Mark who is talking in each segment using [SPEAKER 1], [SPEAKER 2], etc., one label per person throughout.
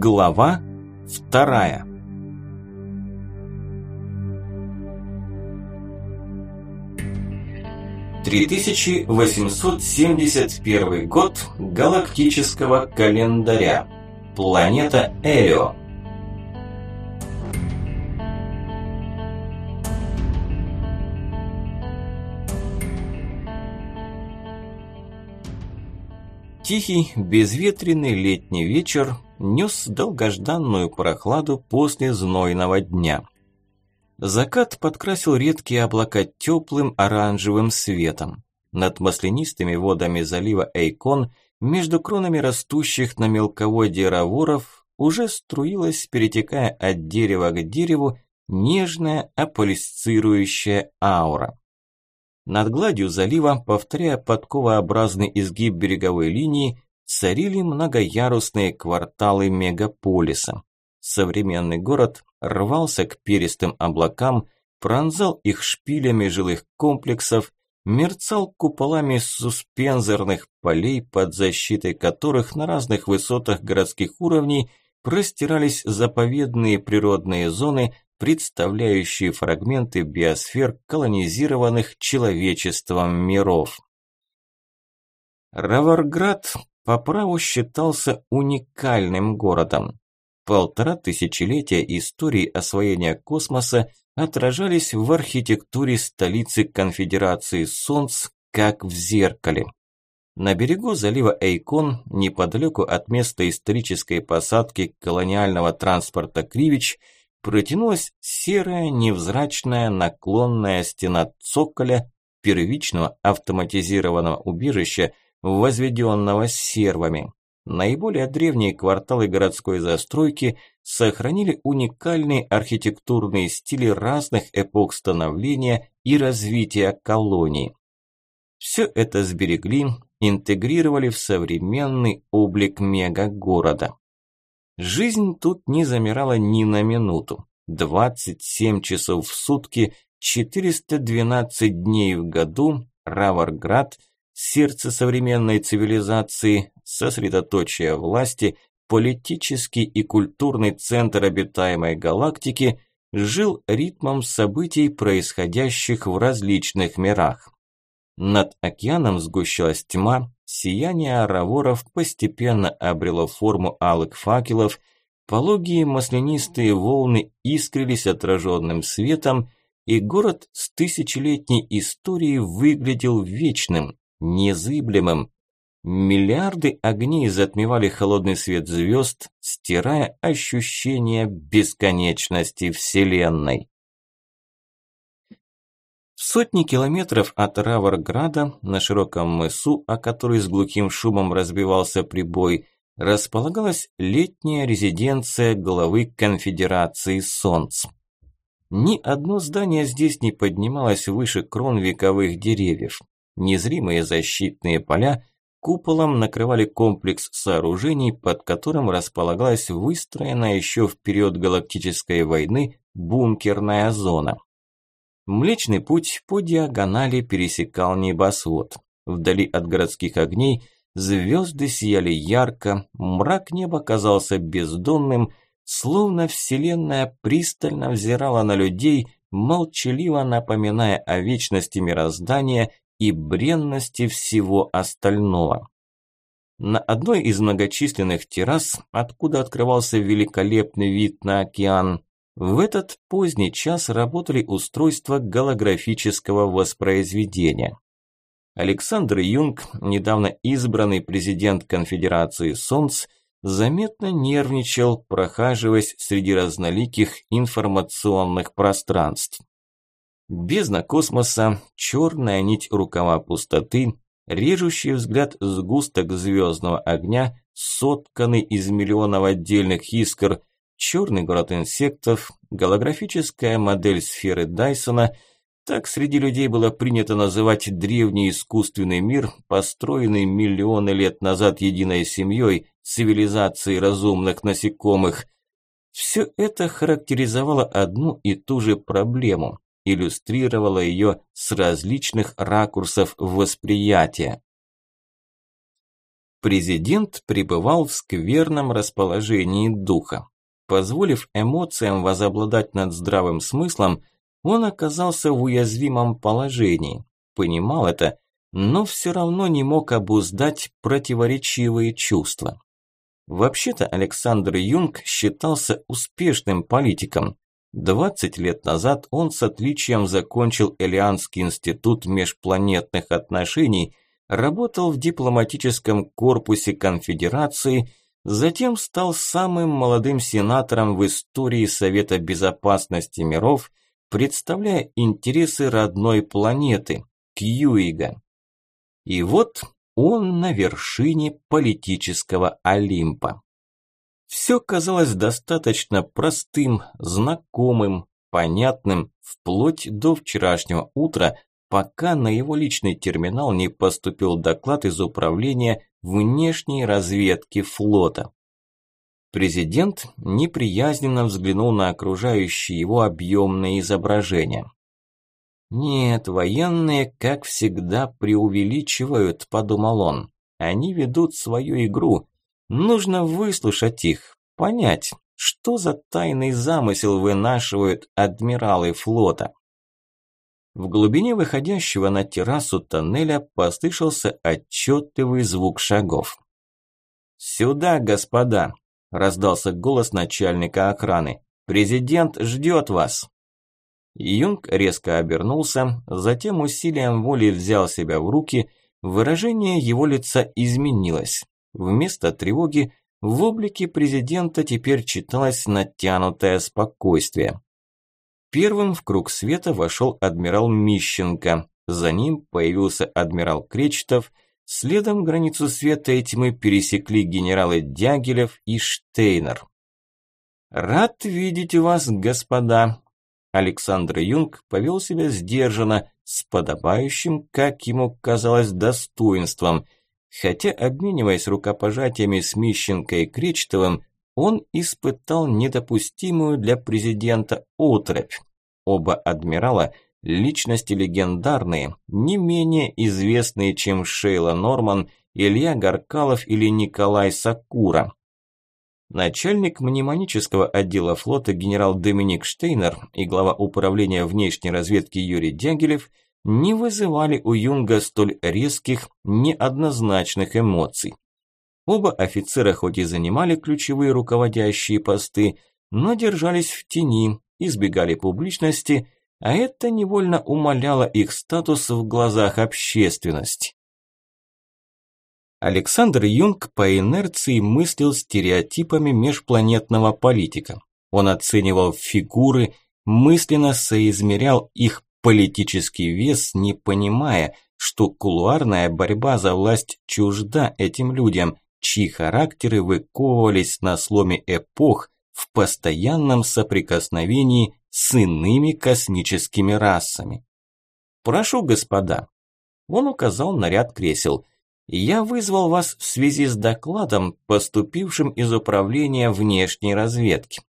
[SPEAKER 1] Глава вторая. Три тысячи восемьсот семьдесят первый год галактического календаря. Планета Элио. Тихий, безветренный летний вечер нес долгожданную прохладу после знойного дня. Закат подкрасил редкие облака теплым оранжевым светом. Над маслянистыми водами залива Эйкон, между кронами растущих на мелководье раворов, уже струилась, перетекая от дерева к дереву, нежная аполисцирующая аура. Над гладью залива, повторяя подковообразный изгиб береговой линии, царили многоярусные кварталы мегаполиса. Современный город рвался к перистым облакам, пронзал их шпилями жилых комплексов, мерцал куполами суспензорных полей, под защитой которых на разных высотах городских уровней простирались заповедные природные зоны, представляющие фрагменты биосфер колонизированных человечеством миров. Раварград по праву считался уникальным городом. Полтора тысячелетия истории освоения космоса отражались в архитектуре столицы Конфедерации Солнц, как в зеркале. На берегу залива Эйкон, неподалеку от места исторической посадки колониального транспорта Кривич, протянулась серая невзрачная наклонная стена цоколя первичного автоматизированного убежища, возведенного сервами. Наиболее древние кварталы городской застройки сохранили уникальные архитектурные стили разных эпох становления и развития колоний. Все это сберегли, интегрировали в современный облик мегагорода. Жизнь тут не замирала ни на минуту. 27 часов в сутки, 412 дней в году Раварград, сердце современной цивилизации, сосредоточие власти, политический и культурный центр обитаемой галактики, жил ритмом событий, происходящих в различных мирах. Над океаном сгущалась тьма, сияние араворов постепенно обрело форму алых факелов, пологие маслянистые волны искрились отраженным светом, и город с тысячелетней историей выглядел вечным, незыблемым. Миллиарды огней затмевали холодный свет звезд, стирая ощущение бесконечности Вселенной. Сотни километров от Раварграда на широком мысу, о который с глухим шумом разбивался прибой, располагалась летняя резиденция главы Конфедерации Солнц. Ни одно здание здесь не поднималось выше крон вековых деревьев. Незримые защитные поля куполом накрывали комплекс сооружений, под которым располагалась выстроенная еще в период Галактической войны бункерная зона. Млечный путь по диагонали пересекал небосвод. Вдали от городских огней звезды сияли ярко, мрак неба казался бездонным, словно вселенная пристально взирала на людей, молчаливо напоминая о вечности мироздания и бренности всего остального. На одной из многочисленных террас, откуда открывался великолепный вид на океан, в этот поздний час работали устройства голографического воспроизведения. Александр Юнг, недавно избранный президент Конфедерации Солнц, заметно нервничал, прохаживаясь среди разноликих информационных пространств. Бездна космоса, черная нить рукава пустоты, режущий взгляд сгусток звездного огня, сотканный из миллионов отдельных искр, черный город инсектов, голографическая модель сферы Дайсона – так среди людей было принято называть древний искусственный мир, построенный миллионы лет назад единой семьей, цивилизацией разумных насекомых. Все это характеризовало одну и ту же проблему, иллюстрировало ее с различных ракурсов восприятия. Президент пребывал в скверном расположении духа. Позволив эмоциям возобладать над здравым смыслом, он оказался в уязвимом положении. Понимал это, но все равно не мог обуздать противоречивые чувства. Вообще-то Александр Юнг считался успешным политиком. 20 лет назад он с отличием закончил Элианский институт межпланетных отношений, работал в дипломатическом корпусе конфедерации, затем стал самым молодым сенатором в истории Совета Безопасности миров, представляя интересы родной планеты – Кьюига. И вот он на вершине политического Олимпа. Все казалось достаточно простым, знакомым, понятным, вплоть до вчерашнего утра, пока на его личный терминал не поступил доклад из управления внешней разведки флота. Президент неприязненно взглянул на окружающие его объемные изображения. «Нет, военные, как всегда, преувеличивают», – подумал он. «Они ведут свою игру. Нужно выслушать их, понять, что за тайный замысел вынашивают адмиралы флота». В глубине выходящего на террасу тоннеля послышался отчетливый звук шагов. «Сюда, господа!» – раздался голос начальника охраны. «Президент ждет вас!» Юнг резко обернулся, затем усилием воли взял себя в руки, выражение его лица изменилось. Вместо тревоги в облике президента теперь читалось натянутое спокойствие. Первым в круг света вошел адмирал Мищенко, за ним появился адмирал Кречетов, следом границу света и тьмы пересекли генералы Дягилев и Штейнер. «Рад видеть вас, господа», Александр Юнг повел себя сдержанно, с подобающим, как ему казалось, достоинством. Хотя, обмениваясь рукопожатиями с Мищенко и Кречетовым, он испытал недопустимую для президента отрыбь. Оба адмирала – личности легендарные, не менее известные, чем Шейла Норман, Илья Гаркалов или Николай Сакура. Начальник мнемонического отдела флота генерал Доминик Штейнер и глава управления внешней разведки Юрий Дягилев не вызывали у Юнга столь резких, неоднозначных эмоций. Оба офицера хоть и занимали ключевые руководящие посты, но держались в тени, избегали публичности, а это невольно умаляло их статус в глазах общественности. Александр Юнг по инерции мыслил стереотипами межпланетного политика. Он оценивал фигуры, мысленно соизмерял их политический вес, не понимая, что кулуарная борьба за власть чужда этим людям, чьи характеры выковывались на сломе эпох в постоянном соприкосновении с иными космическими расами. «Прошу, господа». Он указал на ряд кресел – я вызвал вас в связи с докладом, поступившим из управления внешней разведки.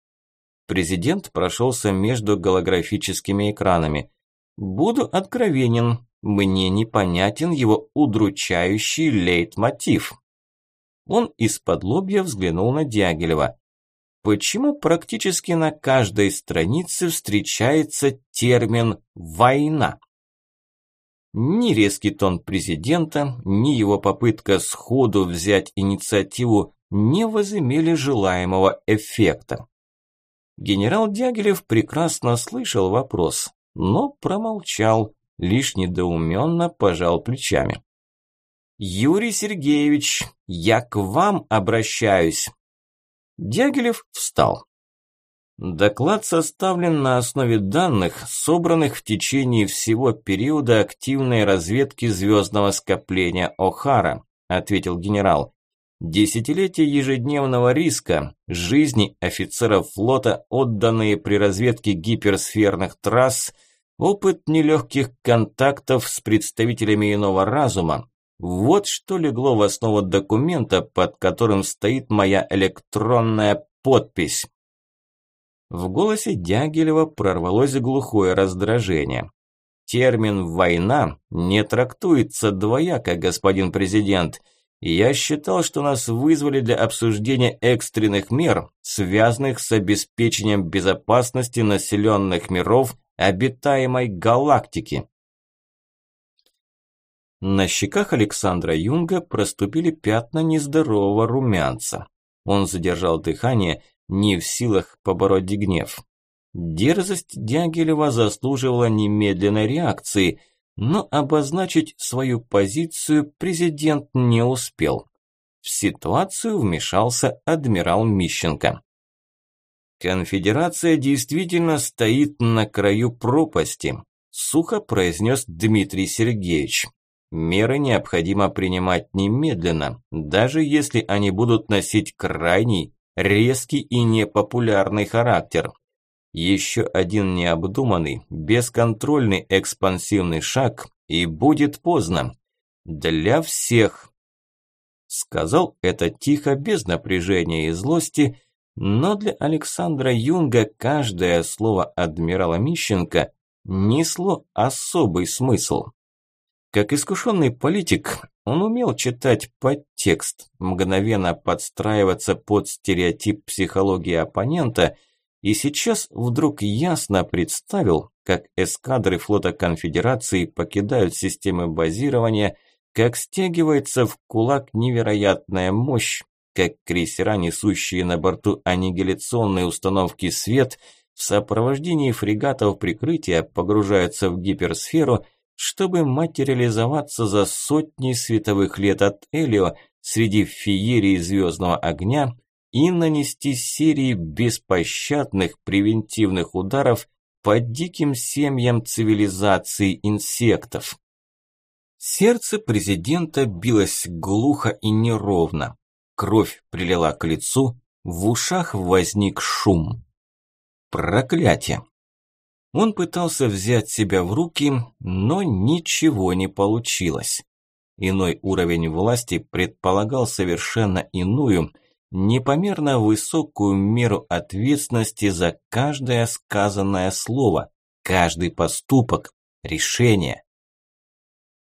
[SPEAKER 1] Президент прошелся между голографическими экранами. Буду откровенен, мне непонятен его удручающий лейтмотив. Он из-под лобья взглянул на Дягилева. Почему практически на каждой странице встречается термин «война»? Ни резкий тон президента, ни его попытка сходу взять инициативу не возымели желаемого эффекта. Генерал Дягилев прекрасно слышал вопрос, но промолчал, лишь недоуменно пожал плечами. «Юрий Сергеевич, я к вам обращаюсь». Дягилев встал. Доклад составлен на основе данных, собранных в течение всего периода активной разведки звездного скопления О'Хара, ответил генерал. Десятилетия ежедневного риска, жизни офицеров флота, отданные при разведке гиперсферных трасс, опыт нелегких контактов с представителями иного разума. Вот что легло в основу документа, под которым стоит моя электронная подпись. В голосе Дягилева прорвалось глухое раздражение. Термин «война» не трактуется двояко, господин президент. Я считал, что нас вызвали для обсуждения экстренных мер, связанных с обеспечением безопасности населенных миров обитаемой галактики. На щеках Александра Юнга проступили пятна нездорового румянца. Он задержал дыхание, не в силах побороть гнев. Дерзость Дягилева заслуживала немедленной реакции, но обозначить свою позицию президент не успел. В ситуацию вмешался адмирал Мищенко. «Конфедерация действительно стоит на краю пропасти», – сухо произнес Дмитрий Сергеевич. «Меры необходимо принимать немедленно, даже если они будут носить крайний, резкий и непопулярный характер. Еще один необдуманный, бесконтрольный экспансивный шаг, и будет поздно. Для всех. Сказал это тихо, без напряжения и злости, но для Александра Юнга каждое слово адмирала Мищенко несло особый смысл. Как искушенный политик, он умел читать подтекст, мгновенно подстраиваться под стереотип психологии оппонента и сейчас вдруг ясно представил, как эскадры флота Конфедерации покидают системы базирования, как стягивается в кулак невероятная мощь, как крейсера, несущие на борту аннигиляционные установки «Свет», в сопровождении фрегатов прикрытия погружаются в гиперсферу, чтобы материализоваться за сотни световых лет от Элио среди феерии звездного огня и нанести серии беспощадных превентивных ударов по диким семьям цивилизации инсектов. Сердце президента билось глухо и неровно. Кровь прилила к лицу, в ушах возник шум. Проклятие! Он пытался взять себя в руки, но ничего не получилось. Иной уровень власти предполагал совершенно иную, непомерно высокую меру ответственности за каждое сказанное слово, каждый поступок, решение.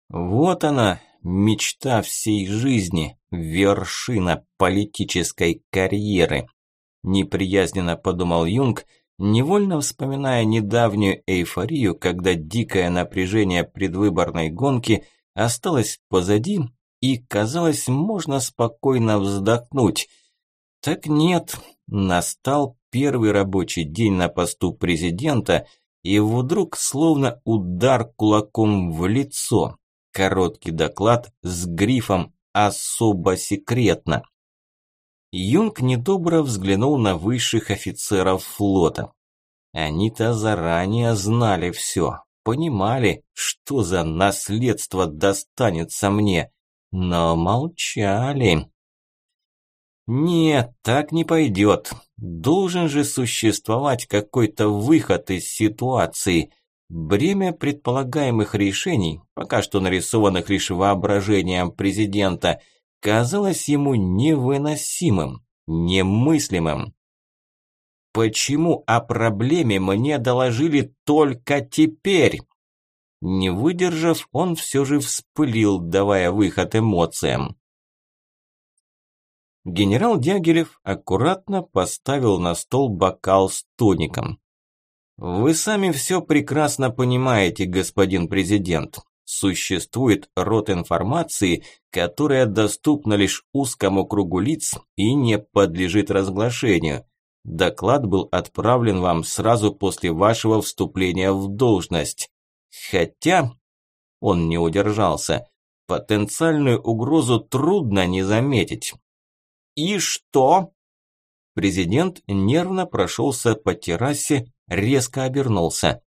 [SPEAKER 1] Вот она, мечта всей жизни, вершина политической карьеры. Неприязненно подумал Юнг, невольно вспоминая недавнюю эйфорию, когда дикое напряжение предвыборной гонки осталось позади и, казалось, можно спокойно вздохнуть. Так нет, настал первый рабочий день на посту президента, и вдруг словно удар кулаком в лицо. Короткий доклад с грифом «Особо секретно». Юнг недобро взглянул на высших офицеров флота. Они-то заранее знали все, понимали, что за наследство достанется мне, но молчали. Нет, так не пойдет. Должен же существовать какой-то выход из ситуации – Бремя предполагаемых решений, пока что нарисованных лишь воображением президента, казалось ему невыносимым, немыслимым. Почему о проблеме мне доложили только теперь? Не выдержав, он все же вспылил, давая выход эмоциям. Генерал Дягилев аккуратно поставил на стол бокал с тоником. Вы сами все прекрасно понимаете, господин президент. Существует род информации, которая доступна лишь узкому кругу лиц и не подлежит разглашению. Доклад был отправлен вам сразу после вашего вступления в должность. Хотя, он не удержался, потенциальную угрозу трудно не заметить. И что? Президент нервно прошелся по террасе, резко обернулся.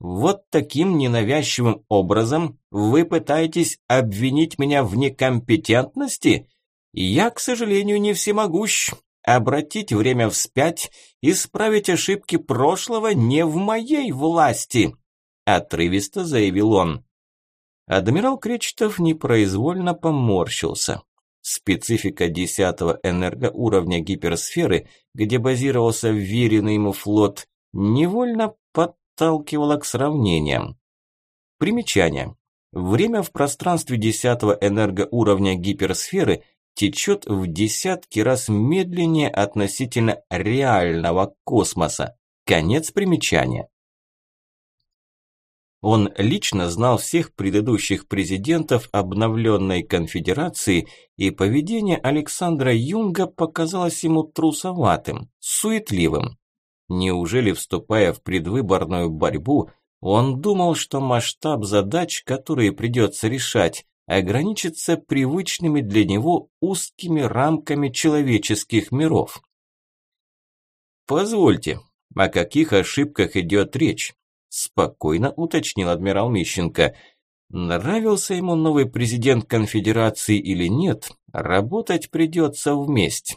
[SPEAKER 1] «Вот таким ненавязчивым образом вы пытаетесь обвинить меня в некомпетентности? Я, к сожалению, не всемогущ. Обратить время вспять, исправить ошибки прошлого не в моей власти», отрывисто заявил он. Адмирал Кречетов непроизвольно поморщился. Специфика десятого энергоуровня гиперсферы, где базировался вверенный ему флот, невольно подталкивала к сравнениям. Примечание. время в пространстве десятого энергоуровня гиперсферы течет в десятки раз медленнее относительно реального космоса. Конец примечания. Он лично знал всех предыдущих президентов обновленной конфедерации, и поведение Александра Юнга показалось ему трусоватым, суетливым. Неужели, вступая в предвыборную борьбу, он думал, что масштаб задач, которые придется решать, ограничится привычными для него узкими рамками человеческих миров? «Позвольте, о каких ошибках идет речь?» Спокойно уточнил адмирал Мищенко. Нравился ему новый президент конфедерации или нет, работать придется вместе.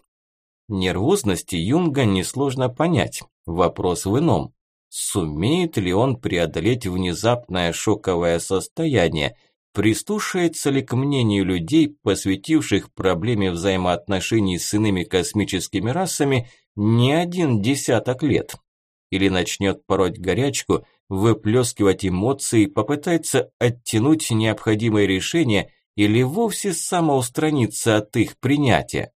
[SPEAKER 1] Нервозности Юнга несложно понять. Вопрос в ином. Сумеет ли он преодолеть внезапное шоковое состояние? Прислушается ли к мнению людей, посвятивших проблеме взаимоотношений с иными космическими расами не один десяток лет? Или начнет пороть горячку, выплескивать эмоции, попытается оттянуть необходимые решения или вовсе самоустраниться от их принятия.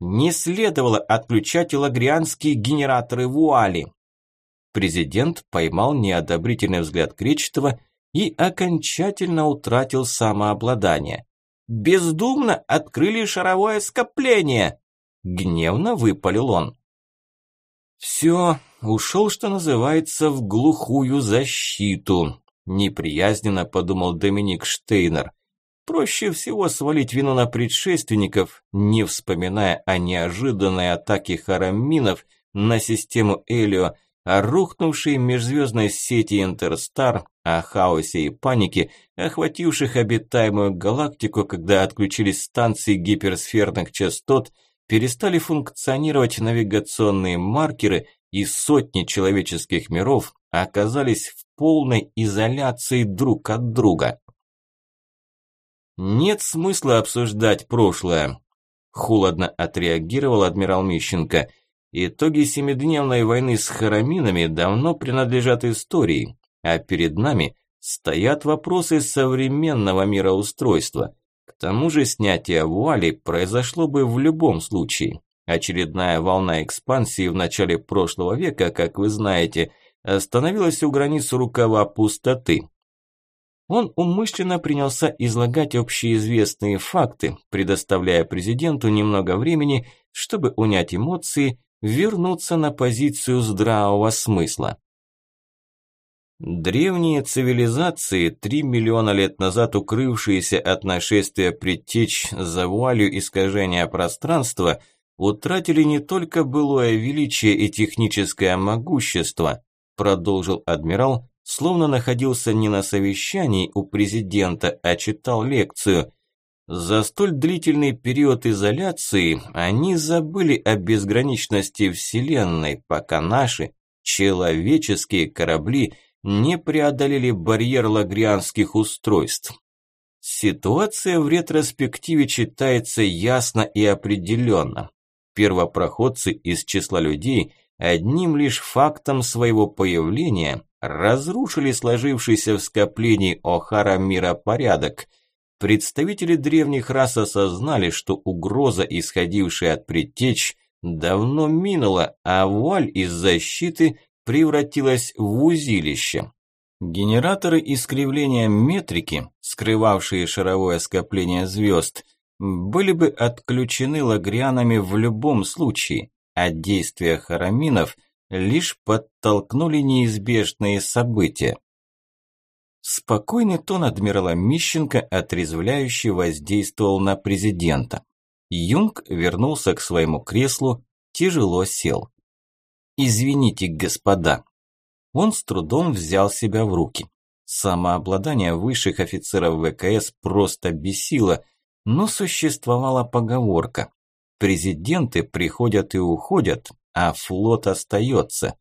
[SPEAKER 1] Не следовало отключать лагрианские генераторы вуали. Президент поймал неодобрительный взгляд Кречетова и окончательно утратил самообладание. «Бездумно открыли шаровое скопление!» Гневно выпалил он. «Все, ушел, что называется, в глухую защиту», неприязненно подумал Доминик Штейнер. Проще всего свалить вину на предшественников, не вспоминая о неожиданной атаке хараминов на систему Элио, о рухнувшей межзвездной сети Интерстар, о хаосе и панике, охвативших обитаемую галактику, когда отключились станции гиперсферных частот – перестали функционировать навигационные маркеры и сотни человеческих миров оказались в полной изоляции друг от друга. Нет смысла обсуждать прошлое, холодно отреагировал адмирал Мищенко. Итоги семидневной войны с хараминами давно принадлежат истории, а перед нами стоят вопросы современного мироустройства – к тому же снятие вуали произошло бы в любом случае. Очередная волна экспансии в начале прошлого века, как вы знаете, остановилась у границ рукава пустоты. Он умышленно принялся излагать общеизвестные факты, предоставляя президенту немного времени, чтобы унять эмоции, вернуться на позицию здравого смысла. Древние цивилизации, три миллиона лет назад укрывшиеся от нашествия предтеч за вуалью искажения пространства, утратили не только былое величие и техническое могущество, продолжил адмирал, словно находился не на совещании у президента, а читал лекцию. За столь длительный период изоляции они забыли о безграничности Вселенной, пока наши, человеческие корабли – не преодолели барьер лагрианских устройств. Ситуация в ретроспективе читается ясно и определенно. Первопроходцы из числа людей одним лишь фактом своего появления разрушили сложившийся в скоплении Охара миропорядок. Представители древних рас осознали, что угроза, исходившая от предтеч, давно минула, а вуаль из защиты превратилась в узилище. Генераторы искривления метрики, скрывавшие шаровое скопление звезд, были бы отключены лагрианами в любом случае, а действия хараминов лишь подтолкнули неизбежные события. Спокойный тон адмирала Мищенко отрезвляюще воздействовал на президента. Юнг вернулся к своему креслу, тяжело сел. «Извините, господа». Он с трудом взял себя в руки. Самообладание высших офицеров ВКС просто бесило, но существовала поговорка. Президенты приходят и уходят, а флот остается.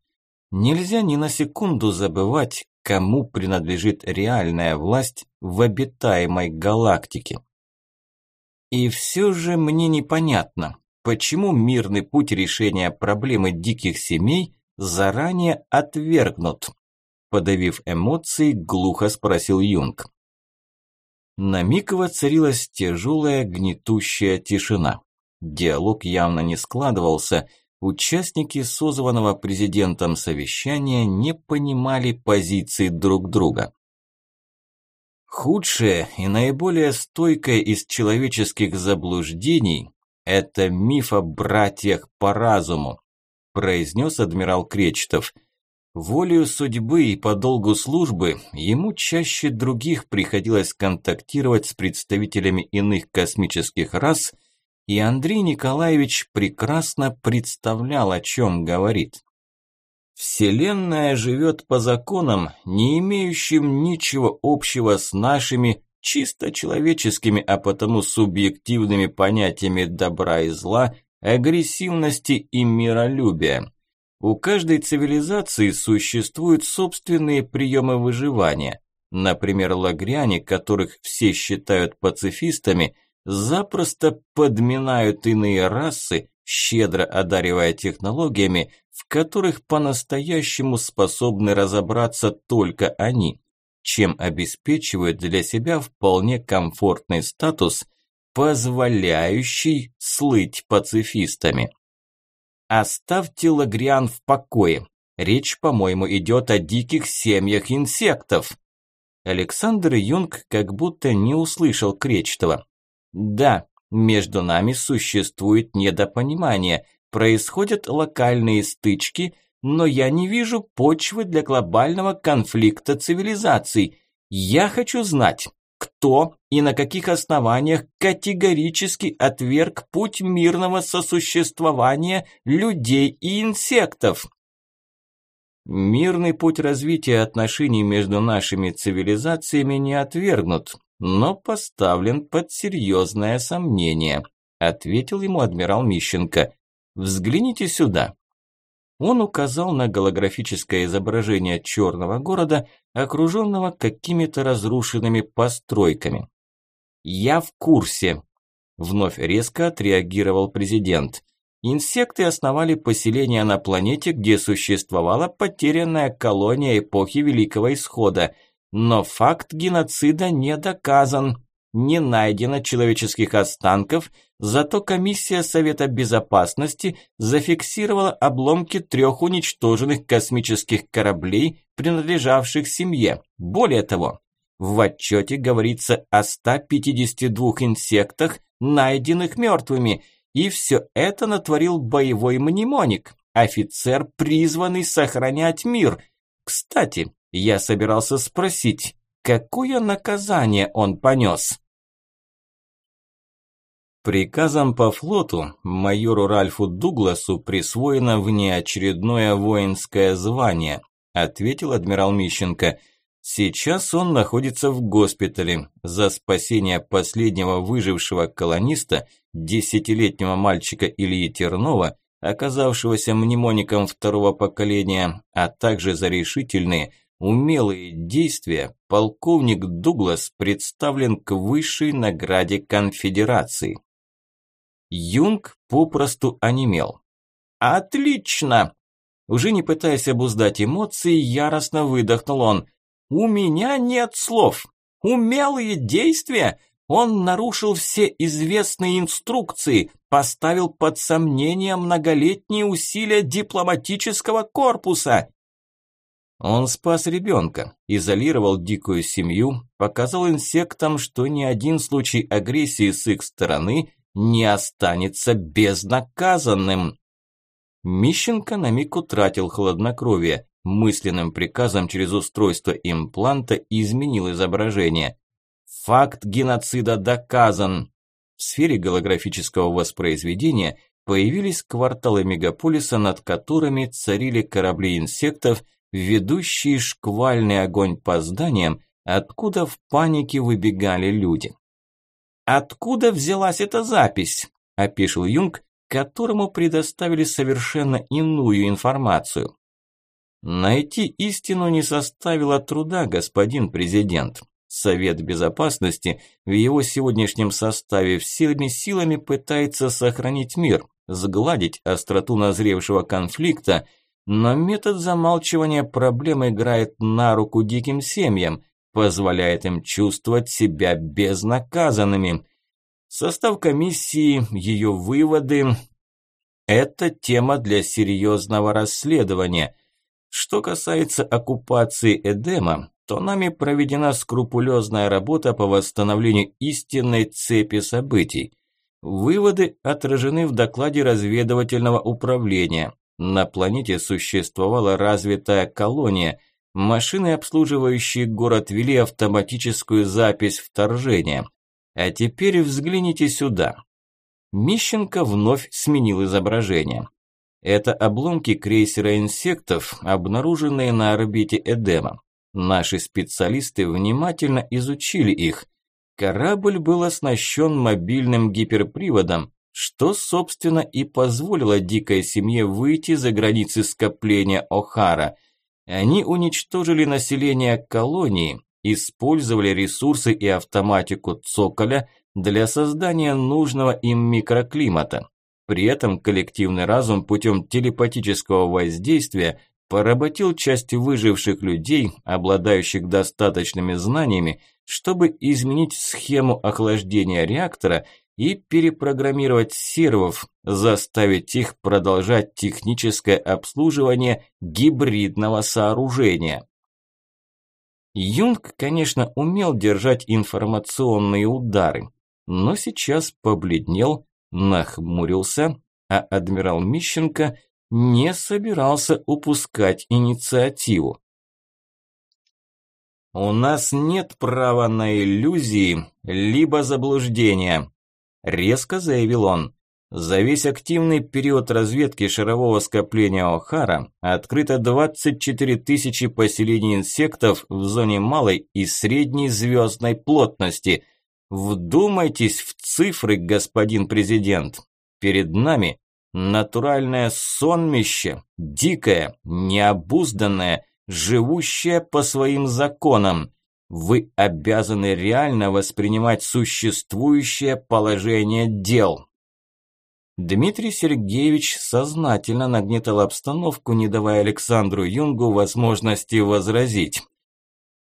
[SPEAKER 1] Нельзя ни на секунду забывать, кому принадлежит реальная власть в обитаемой галактике. И все же мне непонятно, почему мирный путь решения проблемы диких семей заранее отвергнут. подавив эмоции, глухо спросил Юнг. На миг воцарилась тяжелая гнетущая тишина. Диалог явно не складывался, участники созванного президентом совещания не понимали позиции друг друга. Худшее и наиболее стойкое из человеческих заблуждений – это миф о братьях по разуму, произнес адмирал Кречетов. Волею судьбы и по долгу службы ему чаще других приходилось контактировать с представителями иных космических рас, и Андрей Николаевич прекрасно представлял, о чем говорит. Вселенная живет по законам, не имеющим ничего общего с нашими чисто человеческими, а потому субъективными понятиями добра и зла, агрессивности и миролюбия. У каждой цивилизации существуют собственные приемы выживания. Например, лагряне, которых все считают пацифистами, запросто подминают иные расы, щедро одаривая технологиями, в которых по-настоящему способны разобраться только они, чем обеспечивают для себя вполне комфортный статус, позволяющий слыть пацифистами. Оставьте Лагриан в покое. Речь, по-моему, идет о диких семьях инсектов. Александр Юнг как будто не услышал Кречетова. Да, между нами существует недопонимание, происходят локальные стычки, но я не вижу почвы для глобального конфликта цивилизаций. Я хочу знать, кто и на каких основаниях категорически отверг путь мирного сосуществования людей и инсектов. Мирный путь развития отношений между нашими цивилизациями не отвергнут, но поставлен под серьезное сомнение, ответил ему адмирал Мищенко. Взгляните сюда. Он указал на голографическое изображение черного города, окруженного какими-то разрушенными постройками. «Я в курсе», – вновь резко отреагировал президент. Инсекты основали поселение на планете, где существовала потерянная колония эпохи Великого Исхода – но факт геноцида не доказан. Не найдено человеческих останков, зато комиссия Совета Безопасности зафиксировала обломки трех уничтоженных космических кораблей, принадлежавших семье. Более того, в отчете говорится о 152 инсектах, найденных мертвыми, и все это натворил боевой мнемоник, офицер, призванный сохранять мир. Кстати, я собирался спросить, какое наказание он понес? Приказом по флоту майору Ральфу Дугласу присвоено внеочередное воинское звание, ответил адмирал Мищенко. Сейчас он находится в госпитале. За спасение последнего выжившего колониста, десятилетнего мальчика Ильи Тернова, оказавшегося мнемоником второго поколения, а также за решительные – умелые действия, полковник Дуглас представлен к высшей награде конфедерации. Юнг попросту онемел. «Отлично!» Уже не пытаясь обуздать эмоции, яростно выдохнул он. «У меня нет слов! Умелые действия! Он нарушил все известные инструкции, поставил под сомнение многолетние усилия дипломатического корпуса. Он спас ребенка, изолировал дикую семью, показал инсектам, что ни один случай агрессии с их стороны не останется безнаказанным. Мищенко на миг утратил хладнокровие, мысленным приказом через устройство импланта изменил изображение. Факт геноцида доказан. В сфере голографического воспроизведения появились кварталы мегаполиса, над которыми царили корабли инсектов – ведущий шквальный огонь по зданиям, откуда в панике выбегали люди. «Откуда взялась эта запись?» – опишил Юнг, которому предоставили совершенно иную информацию. Найти истину не составило труда, господин президент. Совет Безопасности в его сегодняшнем составе всеми силами пытается сохранить мир, сгладить остроту назревшего конфликта но метод замалчивания проблем играет на руку диким семьям, позволяет им чувствовать себя безнаказанными. Состав комиссии, ее выводы – это тема для серьезного расследования. Что касается оккупации Эдема, то нами проведена скрупулезная работа по восстановлению истинной цепи событий. Выводы отражены в докладе разведывательного управления. На планете существовала развитая колония. Машины, обслуживающие город, вели автоматическую запись вторжения. А теперь взгляните сюда. Мищенко вновь сменил изображение. Это обломки крейсера инсектов, обнаруженные на орбите Эдема. Наши специалисты внимательно изучили их. Корабль был оснащен мобильным гиперприводом, что, собственно, и позволило дикой семье выйти за границы скопления О'Хара. Они уничтожили население колонии, использовали ресурсы и автоматику Цоколя для создания нужного им микроклимата. При этом коллективный разум путем телепатического воздействия поработил часть выживших людей, обладающих достаточными знаниями, чтобы изменить схему охлаждения реактора и перепрограммировать сервов, заставить их продолжать техническое обслуживание гибридного сооружения. Юнг, конечно, умел держать информационные удары, но сейчас побледнел, нахмурился, а адмирал Мищенко не собирался упускать инициативу. «У нас нет права на иллюзии, либо заблуждения», – резко заявил он. За весь активный период разведки шарового скопления О'Хара открыто 24 тысячи поселений инсектов в зоне малой и средней звездной плотности. Вдумайтесь в цифры, господин президент. Перед нами Натуральное сонмище, дикое, необузданное, живущее по своим законам. Вы обязаны реально воспринимать существующее положение дел. Дмитрий Сергеевич сознательно нагнетал обстановку, не давая Александру Юнгу возможности возразить.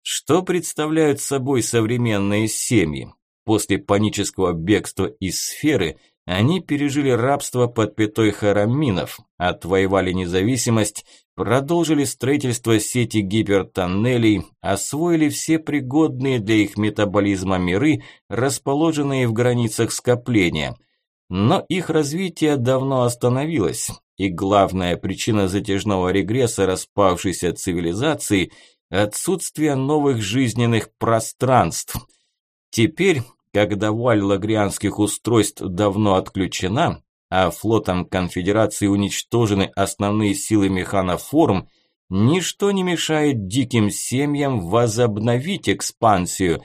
[SPEAKER 1] Что представляют собой современные семьи? После панического бегства из сферы – они пережили рабство под пятой хараминов, отвоевали независимость, продолжили строительство сети гипертоннелей, освоили все пригодные для их метаболизма миры, расположенные в границах скопления. Но их развитие давно остановилось, и главная причина затяжного регресса распавшейся цивилизации – отсутствие новых жизненных пространств. Теперь когда вуаль лагрианских устройств давно отключена, а флотом конфедерации уничтожены основные силы механоформ, ничто не мешает диким семьям возобновить экспансию.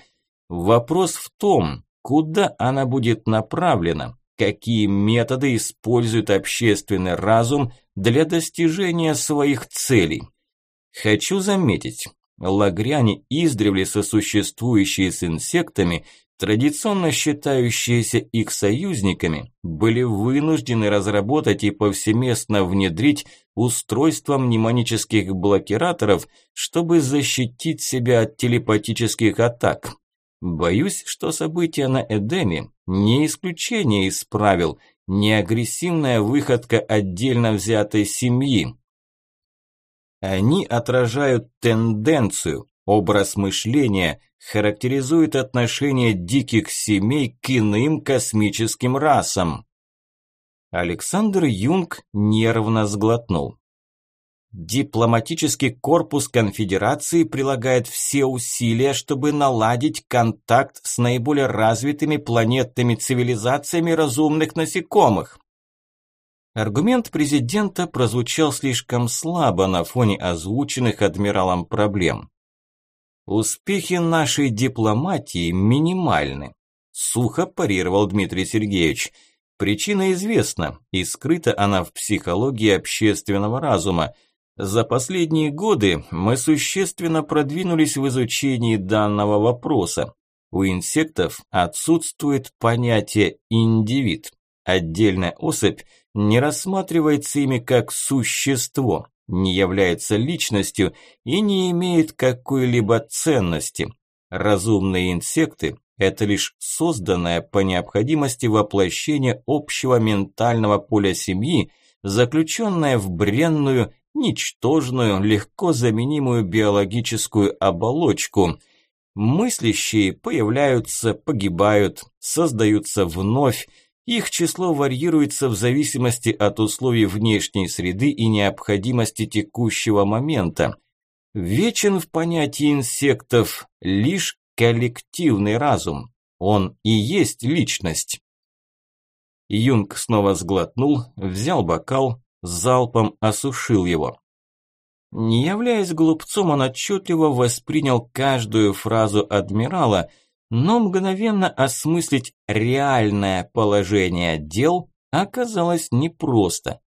[SPEAKER 1] Вопрос в том, куда она будет направлена, какие методы использует общественный разум для достижения своих целей. Хочу заметить, лагряне издревле сосуществующие с инсектами – традиционно считающиеся их союзниками, были вынуждены разработать и повсеместно внедрить устройство мнемонических блокираторов, чтобы защитить себя от телепатических атак. Боюсь, что события на Эдеме не исключение из правил, не агрессивная выходка отдельно взятой семьи. Они отражают тенденцию, образ мышления, характеризует отношение диких семей к иным космическим расам. Александр Юнг нервно сглотнул. Дипломатический корпус конфедерации прилагает все усилия, чтобы наладить контакт с наиболее развитыми планетными цивилизациями разумных насекомых. Аргумент президента прозвучал слишком слабо на фоне озвученных адмиралом проблем. Успехи нашей дипломатии минимальны, сухо парировал Дмитрий Сергеевич. Причина известна, и скрыта она в психологии общественного разума. За последние годы мы существенно продвинулись в изучении данного вопроса. У инсектов отсутствует понятие «индивид». Отдельная особь не рассматривается ими как существо, не является личностью и не имеет какой-либо ценности. Разумные инсекты – это лишь созданное по необходимости воплощение общего ментального поля семьи, заключенное в бренную, ничтожную, легко заменимую биологическую оболочку. Мыслящие появляются, погибают, создаются вновь, их число варьируется в зависимости от условий внешней среды и необходимости текущего момента. Вечен в понятии инсектов лишь коллективный разум. Он и есть личность. Юнг снова сглотнул, взял бокал, залпом осушил его. Не являясь глупцом, он отчетливо воспринял каждую фразу адмирала – но мгновенно осмыслить реальное положение дел оказалось непросто.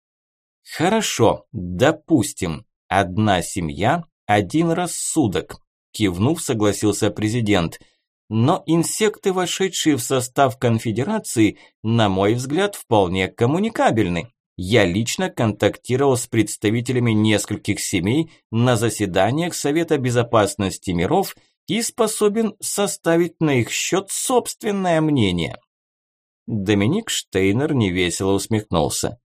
[SPEAKER 1] Хорошо, допустим, одна семья, один рассудок, кивнув, согласился президент. Но инсекты, вошедшие в состав конфедерации, на мой взгляд, вполне коммуникабельны. Я лично контактировал с представителями нескольких семей на заседаниях Совета безопасности миров – и способен составить на их счет собственное мнение. Доминик Штейнер невесело усмехнулся.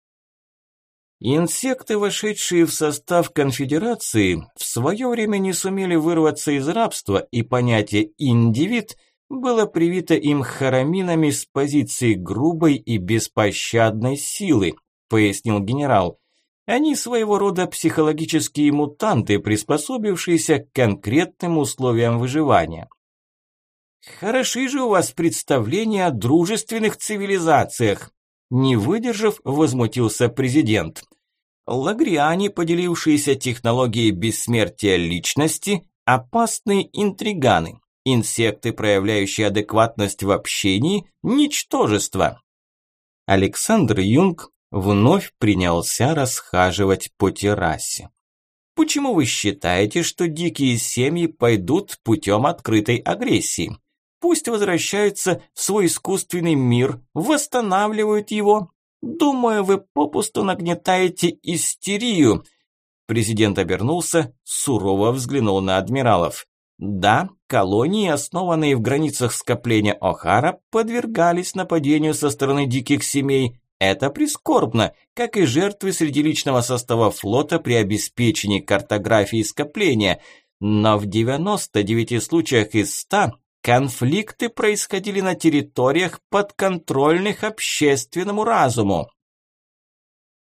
[SPEAKER 1] Инсекты, вошедшие в состав конфедерации, в свое время не сумели вырваться из рабства, и понятие «индивид» было привито им хараминами с позиции грубой и беспощадной силы, пояснил генерал. Они своего рода психологические мутанты, приспособившиеся к конкретным условиям выживания. Хороши же у вас представления о дружественных цивилизациях. Не выдержав, возмутился президент. Лагриане, поделившиеся технологией бессмертия личности, опасные интриганы. Инсекты, проявляющие адекватность в общении, ничтожество. Александр Юнг вновь принялся расхаживать по террасе. Почему вы считаете, что дикие семьи пойдут путем открытой агрессии? Пусть возвращаются в свой искусственный мир, восстанавливают его. Думаю, вы попусту нагнетаете истерию. Президент обернулся, сурово взглянул на адмиралов. Да, колонии, основанные в границах скопления О'Хара, подвергались нападению со стороны диких семей, это прискорбно, как и жертвы среди личного состава флота при обеспечении картографии скопления. Но в 99 случаях из 100 конфликты происходили на территориях, подконтрольных общественному разуму.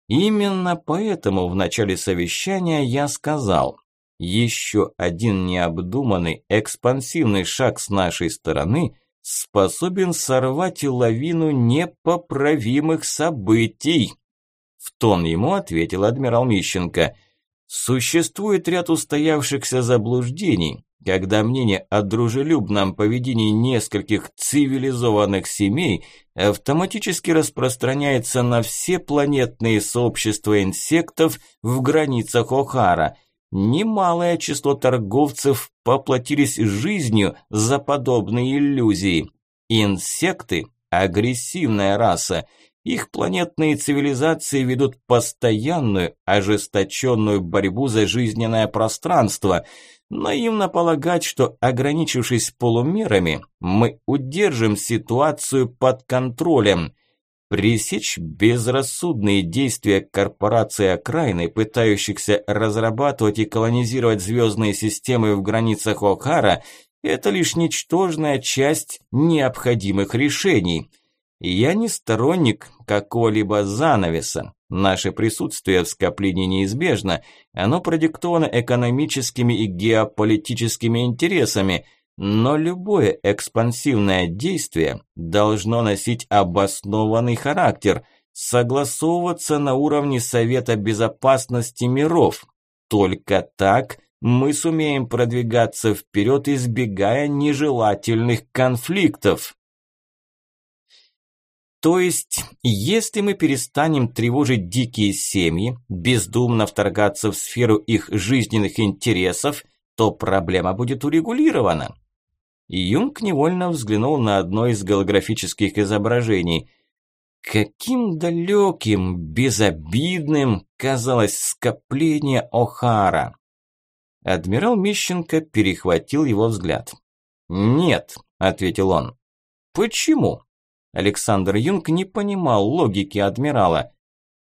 [SPEAKER 1] Именно поэтому в начале совещания я сказал, еще один необдуманный экспансивный шаг с нашей стороны способен сорвать лавину непоправимых событий. В тон ему ответил адмирал Мищенко. Существует ряд устоявшихся заблуждений, когда мнение о дружелюбном поведении нескольких цивилизованных семей автоматически распространяется на все планетные сообщества инсектов в границах О'Хара – Немалое число торговцев поплатились жизнью за подобные иллюзии. Инсекты – агрессивная раса. Их планетные цивилизации ведут постоянную, ожесточенную борьбу за жизненное пространство. Наивно полагать, что, ограничившись полумерами, мы удержим ситуацию под контролем – Пресечь безрассудные действия корпораций окраины, пытающихся разрабатывать и колонизировать звездные системы в границах О'Хара, это лишь ничтожная часть необходимых решений. Я не сторонник какого-либо занавеса. Наше присутствие в скоплении неизбежно, оно продиктовано экономическими и геополитическими интересами – но любое экспансивное действие должно носить обоснованный характер, согласовываться на уровне Совета Безопасности миров. Только так мы сумеем продвигаться вперед, избегая нежелательных конфликтов. То есть, если мы перестанем тревожить дикие семьи, бездумно вторгаться в сферу их жизненных интересов, то проблема будет урегулирована. Юнг невольно взглянул на одно из голографических изображений. Каким далеким, безобидным казалось скопление О'Хара. Адмирал Мищенко перехватил его взгляд. «Нет», – ответил он. «Почему?» Александр Юнг не понимал логики адмирала.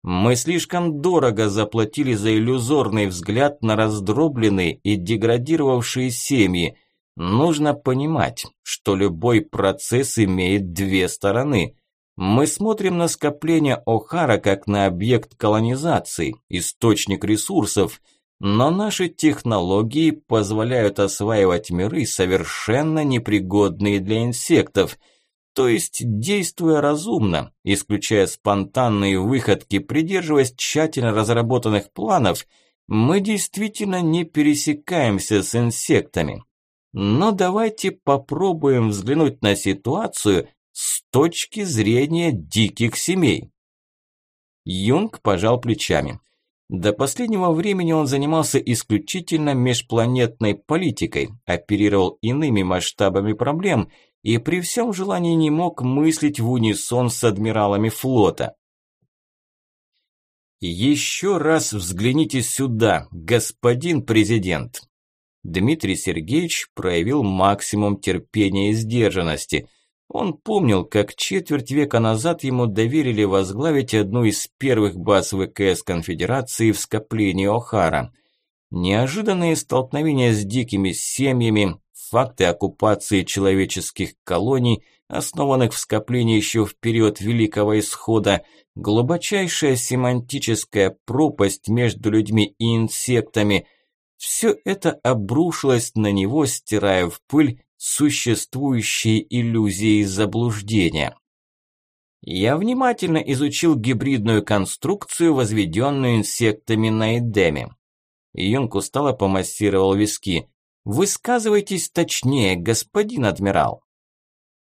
[SPEAKER 1] «Мы слишком дорого заплатили за иллюзорный взгляд на раздробленные и деградировавшие семьи. Нужно понимать, что любой процесс имеет две стороны. Мы смотрим на скопление О'Хара как на объект колонизации, источник ресурсов, но наши технологии позволяют осваивать миры, совершенно непригодные для инсектов, то есть действуя разумно, исключая спонтанные выходки, придерживаясь тщательно разработанных планов, мы действительно не пересекаемся с инсектами. Но давайте попробуем взглянуть на ситуацию с точки зрения диких семей. Юнг пожал плечами. До последнего времени он занимался исключительно межпланетной политикой, оперировал иными масштабами проблем и при всем желании не мог мыслить в унисон с адмиралами флота. «Еще раз взгляните сюда, господин президент!» Дмитрий Сергеевич проявил максимум терпения и сдержанности – он помнил, как четверть века назад ему доверили возглавить одну из первых баз ВКС Конфедерации в скоплении О'Хара. Неожиданные столкновения с дикими семьями, факты оккупации человеческих колоний, основанных в скоплении еще в период Великого Исхода, глубочайшая семантическая пропасть между людьми и инсектами – все это обрушилось на него, стирая в пыль существующие иллюзии заблуждения. Я внимательно изучил гибридную конструкцию, возведенную инсектами на Эдеме. Юнг устало помассировал виски. «Высказывайтесь точнее, господин адмирал».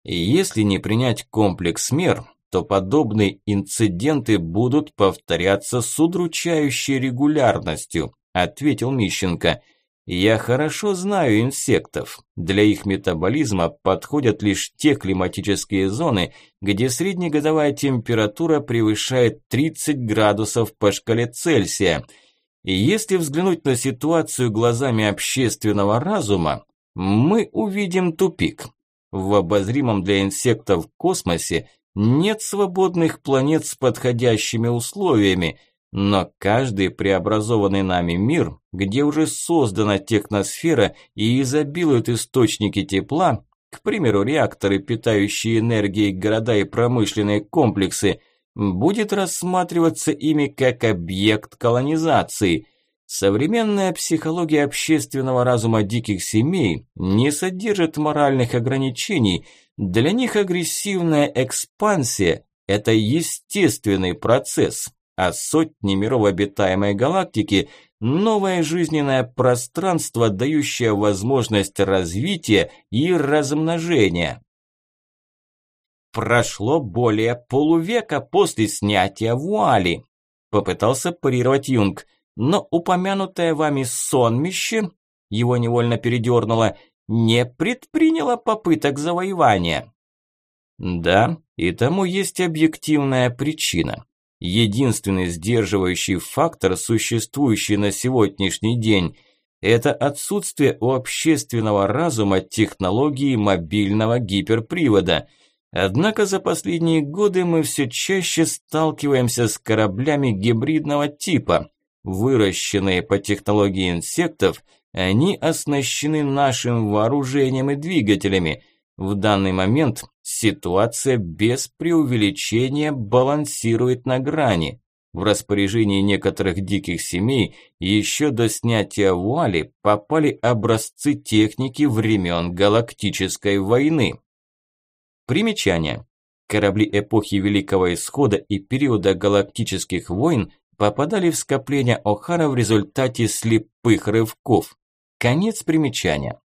[SPEAKER 1] Если не принять комплекс мер, то подобные инциденты будут повторяться с удручающей регулярностью, ответил Мищенко. Я хорошо знаю инсектов. Для их метаболизма подходят лишь те климатические зоны, где среднегодовая температура превышает 30 градусов по шкале Цельсия. И если взглянуть на ситуацию глазами общественного разума, мы увидим тупик. В обозримом для инсектов космосе нет свободных планет с подходящими условиями – но каждый преобразованный нами мир, где уже создана техносфера и изобилуют источники тепла, к примеру, реакторы, питающие энергией города и промышленные комплексы, будет рассматриваться ими как объект колонизации. Современная психология общественного разума диких семей не содержит моральных ограничений. Для них агрессивная экспансия – это естественный процесс а сотни миров обитаемой галактики – новое жизненное пространство, дающее возможность развития и размножения. Прошло более полувека после снятия вуали, попытался парировать Юнг, но упомянутое вами сонмище, его невольно передернуло, не предприняло попыток завоевания. Да, и тому есть объективная причина. Единственный сдерживающий фактор, существующий на сегодняшний день, это отсутствие у общественного разума технологии мобильного гиперпривода. Однако за последние годы мы все чаще сталкиваемся с кораблями гибридного типа. Выращенные по технологии инсектов, они оснащены нашим вооружением и двигателями – в данный момент ситуация без преувеличения балансирует на грани. В распоряжении некоторых диких семей еще до снятия вуали попали образцы техники времен Галактической войны. Примечание. Корабли эпохи Великого Исхода и периода галактических войн попадали в скопление О'Хара в результате слепых рывков. Конец примечания.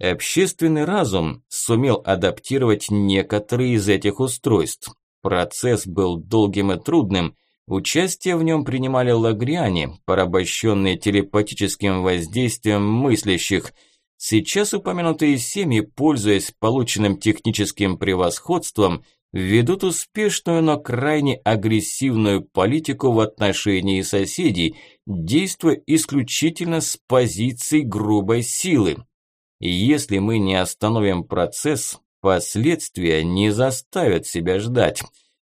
[SPEAKER 1] Общественный разум сумел адаптировать некоторые из этих устройств. Процесс был долгим и трудным. Участие в нем принимали лагриане, порабощенные телепатическим воздействием мыслящих. Сейчас упомянутые семьи, пользуясь полученным техническим превосходством, ведут успешную, но крайне агрессивную политику в отношении соседей, действуя исключительно с позиций грубой силы. И если мы не остановим процесс, последствия не заставят себя ждать.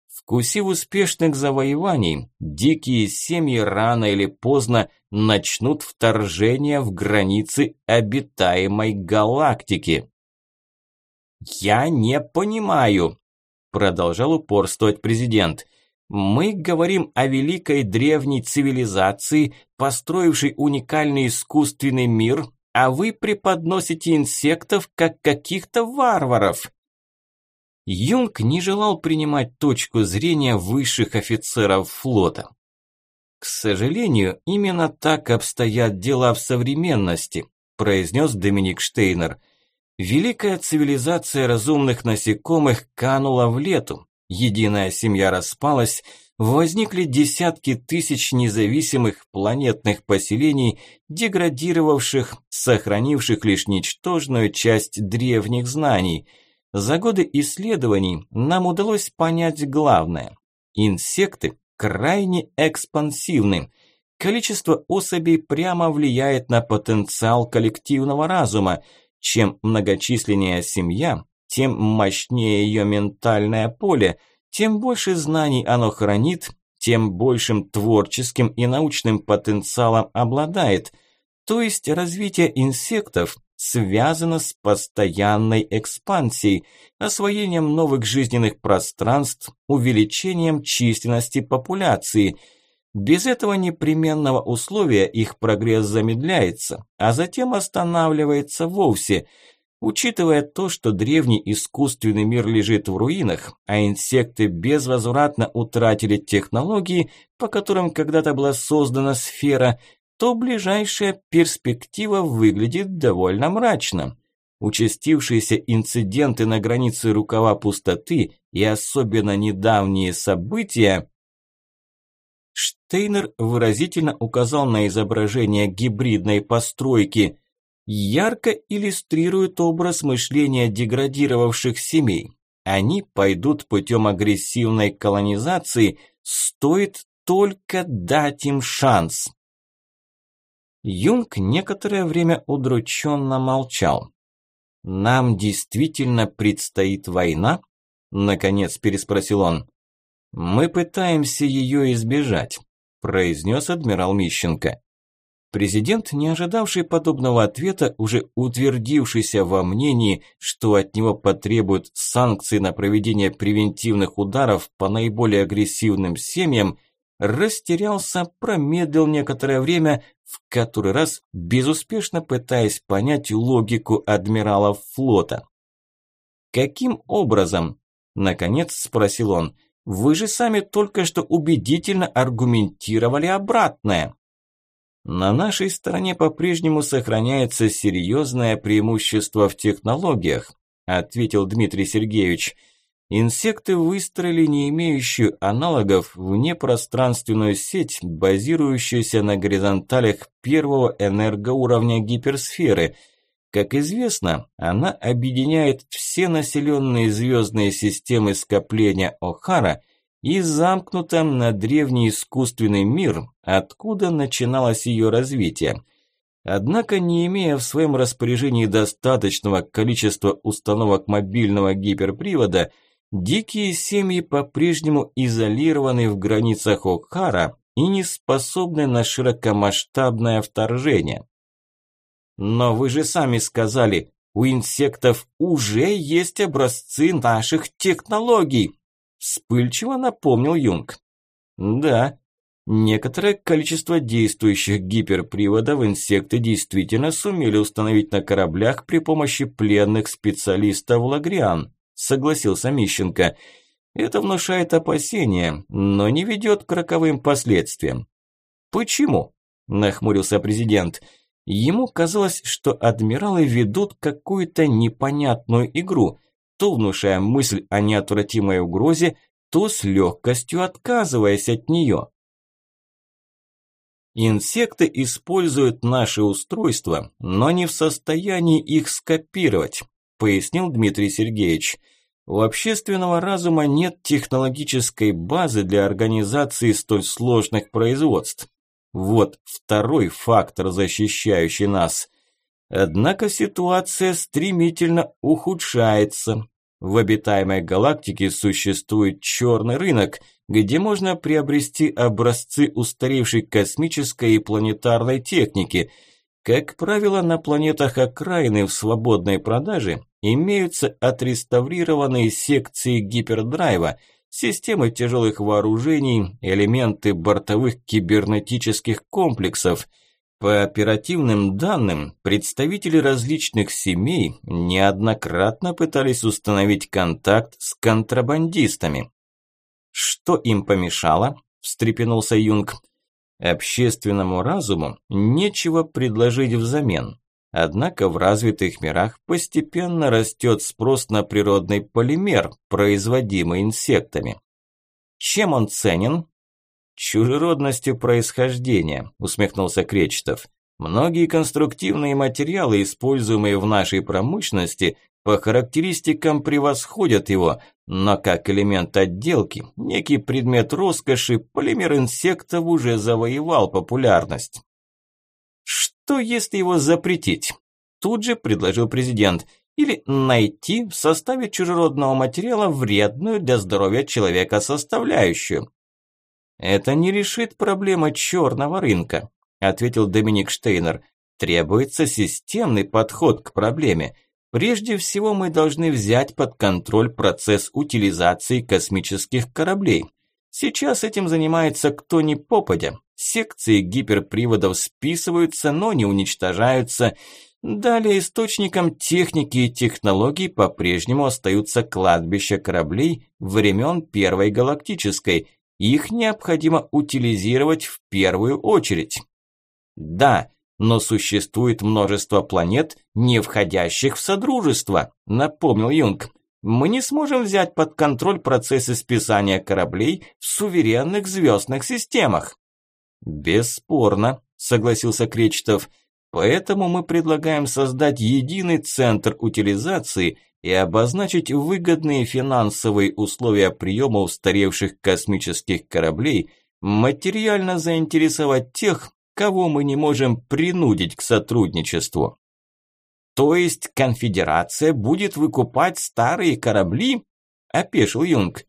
[SPEAKER 1] Вкусив успешных завоеваний, дикие семьи рано или поздно начнут вторжение в границы обитаемой галактики. «Я не понимаю», – продолжал упорствовать президент. «Мы говорим о великой древней цивилизации, построившей уникальный искусственный мир, а вы преподносите инсектов как каких-то варваров». Юнг не желал принимать точку зрения высших офицеров флота. К сожалению, именно так обстоят дела в современности, произнес Доминик Штейнер. Великая цивилизация разумных насекомых канула в лету, единая семья распалась, возникли десятки тысяч независимых планетных поселений, деградировавших, сохранивших лишь ничтожную часть древних знаний – за годы исследований нам удалось понять главное. Инсекты крайне экспансивны. Количество особей прямо влияет на потенциал коллективного разума. Чем многочисленнее семья, тем мощнее ее ментальное поле, тем больше знаний оно хранит, тем большим творческим и научным потенциалом обладает. То есть развитие инсектов связано с постоянной экспансией, освоением новых жизненных пространств, увеличением численности популяции. Без этого непременного условия их прогресс замедляется, а затем останавливается вовсе. Учитывая то, что древний искусственный мир лежит в руинах, а инсекты безвозвратно утратили технологии, по которым когда-то была создана сфера, то ближайшая перспектива выглядит довольно мрачно. Участившиеся инциденты на границе рукава пустоты и особенно недавние события Штейнер выразительно указал на изображение гибридной постройки. Ярко иллюстрирует образ мышления деградировавших семей. Они пойдут путем агрессивной колонизации, стоит только дать им шанс. Юнг некоторое время удрученно молчал. «Нам действительно предстоит война?» Наконец переспросил он. «Мы пытаемся ее избежать», произнес адмирал Мищенко. Президент, не ожидавший подобного ответа, уже утвердившийся во мнении, что от него потребуют санкции на проведение превентивных ударов по наиболее агрессивным семьям, растерялся, промедлил некоторое время, в который раз безуспешно пытаясь понять логику адмиралов флота. «Каким образом?» – наконец спросил он. «Вы же сами только что убедительно аргументировали обратное». На нашей стороне по-прежнему сохраняется серьезное преимущество в технологиях, ответил Дмитрий Сергеевич. Инсекты выстроили не имеющую аналогов внепространственную сеть, базирующуюся на горизонталях первого энергоуровня гиперсферы. Как известно, она объединяет все населенные звездные системы скопления О'Хара и замкнута на древний искусственный мир, откуда начиналось ее развитие. Однако, не имея в своем распоряжении достаточного количества установок мобильного гиперпривода, Дикие семьи по-прежнему изолированы в границах Охара и не способны на широкомасштабное вторжение. Но вы же сами сказали, у инсектов уже есть образцы наших технологий, вспыльчиво напомнил Юнг. Да, некоторое количество действующих гиперприводов инсекты действительно сумели установить на кораблях при помощи пленных специалистов Лагриан согласился Мищенко. Это внушает опасения, но не ведет к роковым последствиям. Почему? Нахмурился президент. Ему казалось, что адмиралы ведут какую-то непонятную игру, то внушая мысль о неотвратимой угрозе, то с легкостью отказываясь от нее. Инсекты используют наши устройства, но не в состоянии их скопировать пояснил Дмитрий Сергеевич. У общественного разума нет технологической базы для организации столь сложных производств. Вот второй фактор, защищающий нас. Однако ситуация стремительно ухудшается. В обитаемой галактике существует черный рынок, где можно приобрести образцы устаревшей космической и планетарной техники. Как правило, на планетах окраины в свободной продаже имеются отреставрированные секции гипердрайва, системы тяжелых вооружений, элементы бортовых кибернетических комплексов. По оперативным данным, представители различных семей неоднократно пытались установить контакт с контрабандистами. Что им помешало? встрепенулся Юнг. Общественному разуму нечего предложить взамен. Однако в развитых мирах постепенно растет спрос на природный полимер, производимый инсектами. Чем он ценен? Чужеродностью происхождения, усмехнулся Кречетов. Многие конструктивные материалы, используемые в нашей промышленности, по характеристикам превосходят его, но как элемент отделки, некий предмет роскоши, полимер инсектов уже завоевал популярность. Что если его запретить? Тут же предложил президент. Или найти в составе чужеродного материала вредную для здоровья человека составляющую. Это не решит проблемы черного рынка, ответил Доминик Штейнер. Требуется системный подход к проблеме. Прежде всего мы должны взять под контроль процесс утилизации космических кораблей. Сейчас этим занимается кто ни попадя. Секции гиперприводов списываются, но не уничтожаются. Далее источником техники и технологий по-прежнему остаются кладбища кораблей времен Первой Галактической. Их необходимо утилизировать в первую очередь. Да, но существует множество планет, не входящих в Содружество, напомнил Юнг. Мы не сможем взять под контроль процессы списания кораблей в суверенных звездных системах. Бесспорно, согласился Кречетов. Поэтому мы предлагаем создать единый центр утилизации и обозначить выгодные финансовые условия приема устаревших космических кораблей, материально заинтересовать тех, кого мы не можем принудить к сотрудничеству. То есть конфедерация будет выкупать старые корабли? Опешил Юнг.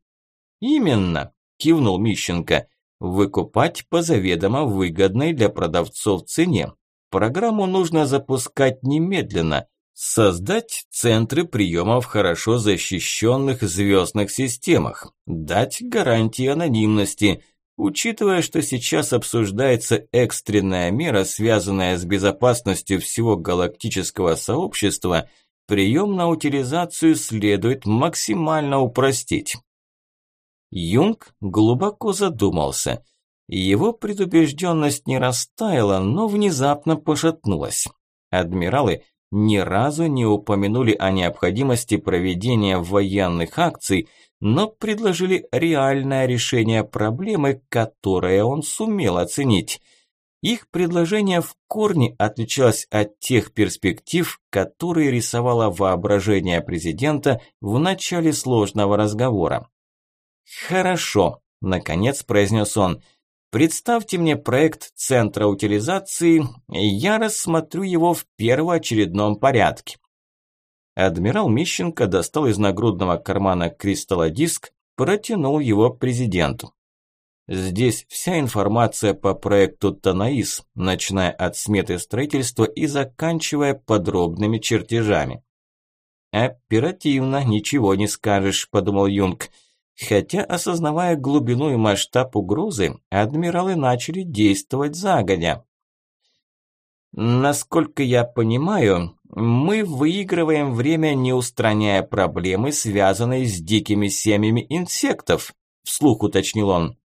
[SPEAKER 1] Именно, кивнул Мищенко выкупать по заведомо выгодной для продавцов цене. Программу нужно запускать немедленно. Создать центры приема в хорошо защищенных звездных системах. Дать гарантии анонимности. Учитывая, что сейчас обсуждается экстренная мера, связанная с безопасностью всего галактического сообщества, прием на утилизацию следует максимально упростить. Юнг глубоко задумался. Его предубежденность не растаяла, но внезапно пошатнулась. Адмиралы ни разу не упомянули о необходимости проведения военных акций, но предложили реальное решение проблемы, которое он сумел оценить. Их предложение в корне отличалось от тех перспектив, которые рисовало воображение президента в начале сложного разговора. «Хорошо», – наконец произнес он. «Представьте мне проект центра утилизации, я рассмотрю его в первоочередном порядке». Адмирал Мищенко достал из нагрудного кармана кристаллодиск, протянул его президенту. Здесь вся информация по проекту Танаис, начиная от сметы строительства и заканчивая подробными чертежами. «Оперативно, ничего не скажешь», – подумал Юнг. Хотя, осознавая глубину и масштаб угрозы, адмиралы начали действовать загодя. Насколько я понимаю, мы выигрываем время, не устраняя проблемы, связанные с дикими семьями инсектов, вслух уточнил он.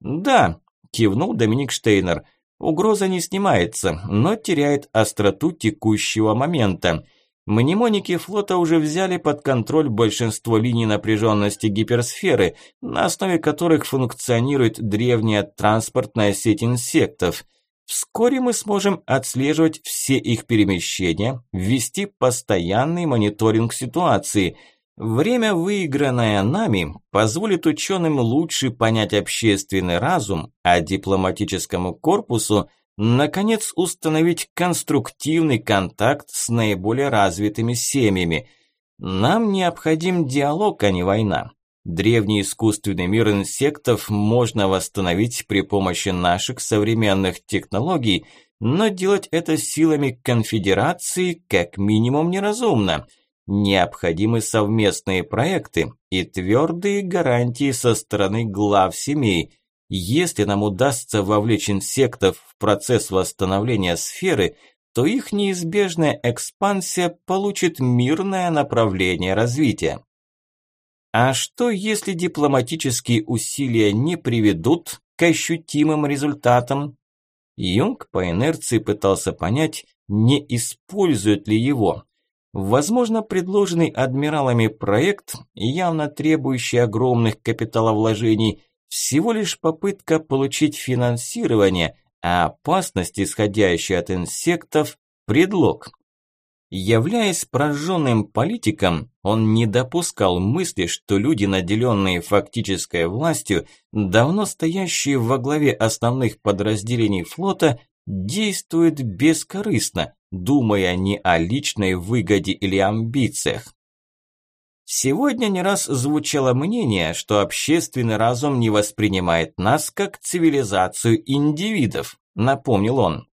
[SPEAKER 1] Да, кивнул Доминик Штейнер. Угроза не снимается, но теряет остроту текущего момента. Мнемоники флота уже взяли под контроль большинство линий напряженности гиперсферы, на основе которых функционирует древняя транспортная сеть инсектов. Вскоре мы сможем отслеживать все их перемещения, ввести постоянный мониторинг ситуации. Время, выигранное нами, позволит ученым лучше понять общественный разум, а дипломатическому корпусу, наконец, установить конструктивный контакт с наиболее развитыми семьями. Нам необходим диалог, а не война. Древний искусственный мир инсектов можно восстановить при помощи наших современных технологий, но делать это силами конфедерации как минимум неразумно – Необходимы совместные проекты и твердые гарантии со стороны глав семей. Если нам удастся вовлечь инсектов в процесс восстановления сферы, то их неизбежная экспансия получит мирное направление развития. А что, если дипломатические усилия не приведут к ощутимым результатам? Юнг по инерции пытался понять, не используют ли его. Возможно, предложенный адмиралами проект, явно требующий огромных капиталовложений, всего лишь попытка получить финансирование, а опасность, исходящая от инсектов – предлог. Являясь прожженным политиком, он не допускал мысли, что люди, наделенные фактической властью, давно стоящие во главе основных подразделений флота, действуют бескорыстно, думая не о личной выгоде или амбициях. Сегодня не раз звучало мнение, что общественный разум не воспринимает нас как цивилизацию индивидов, напомнил он.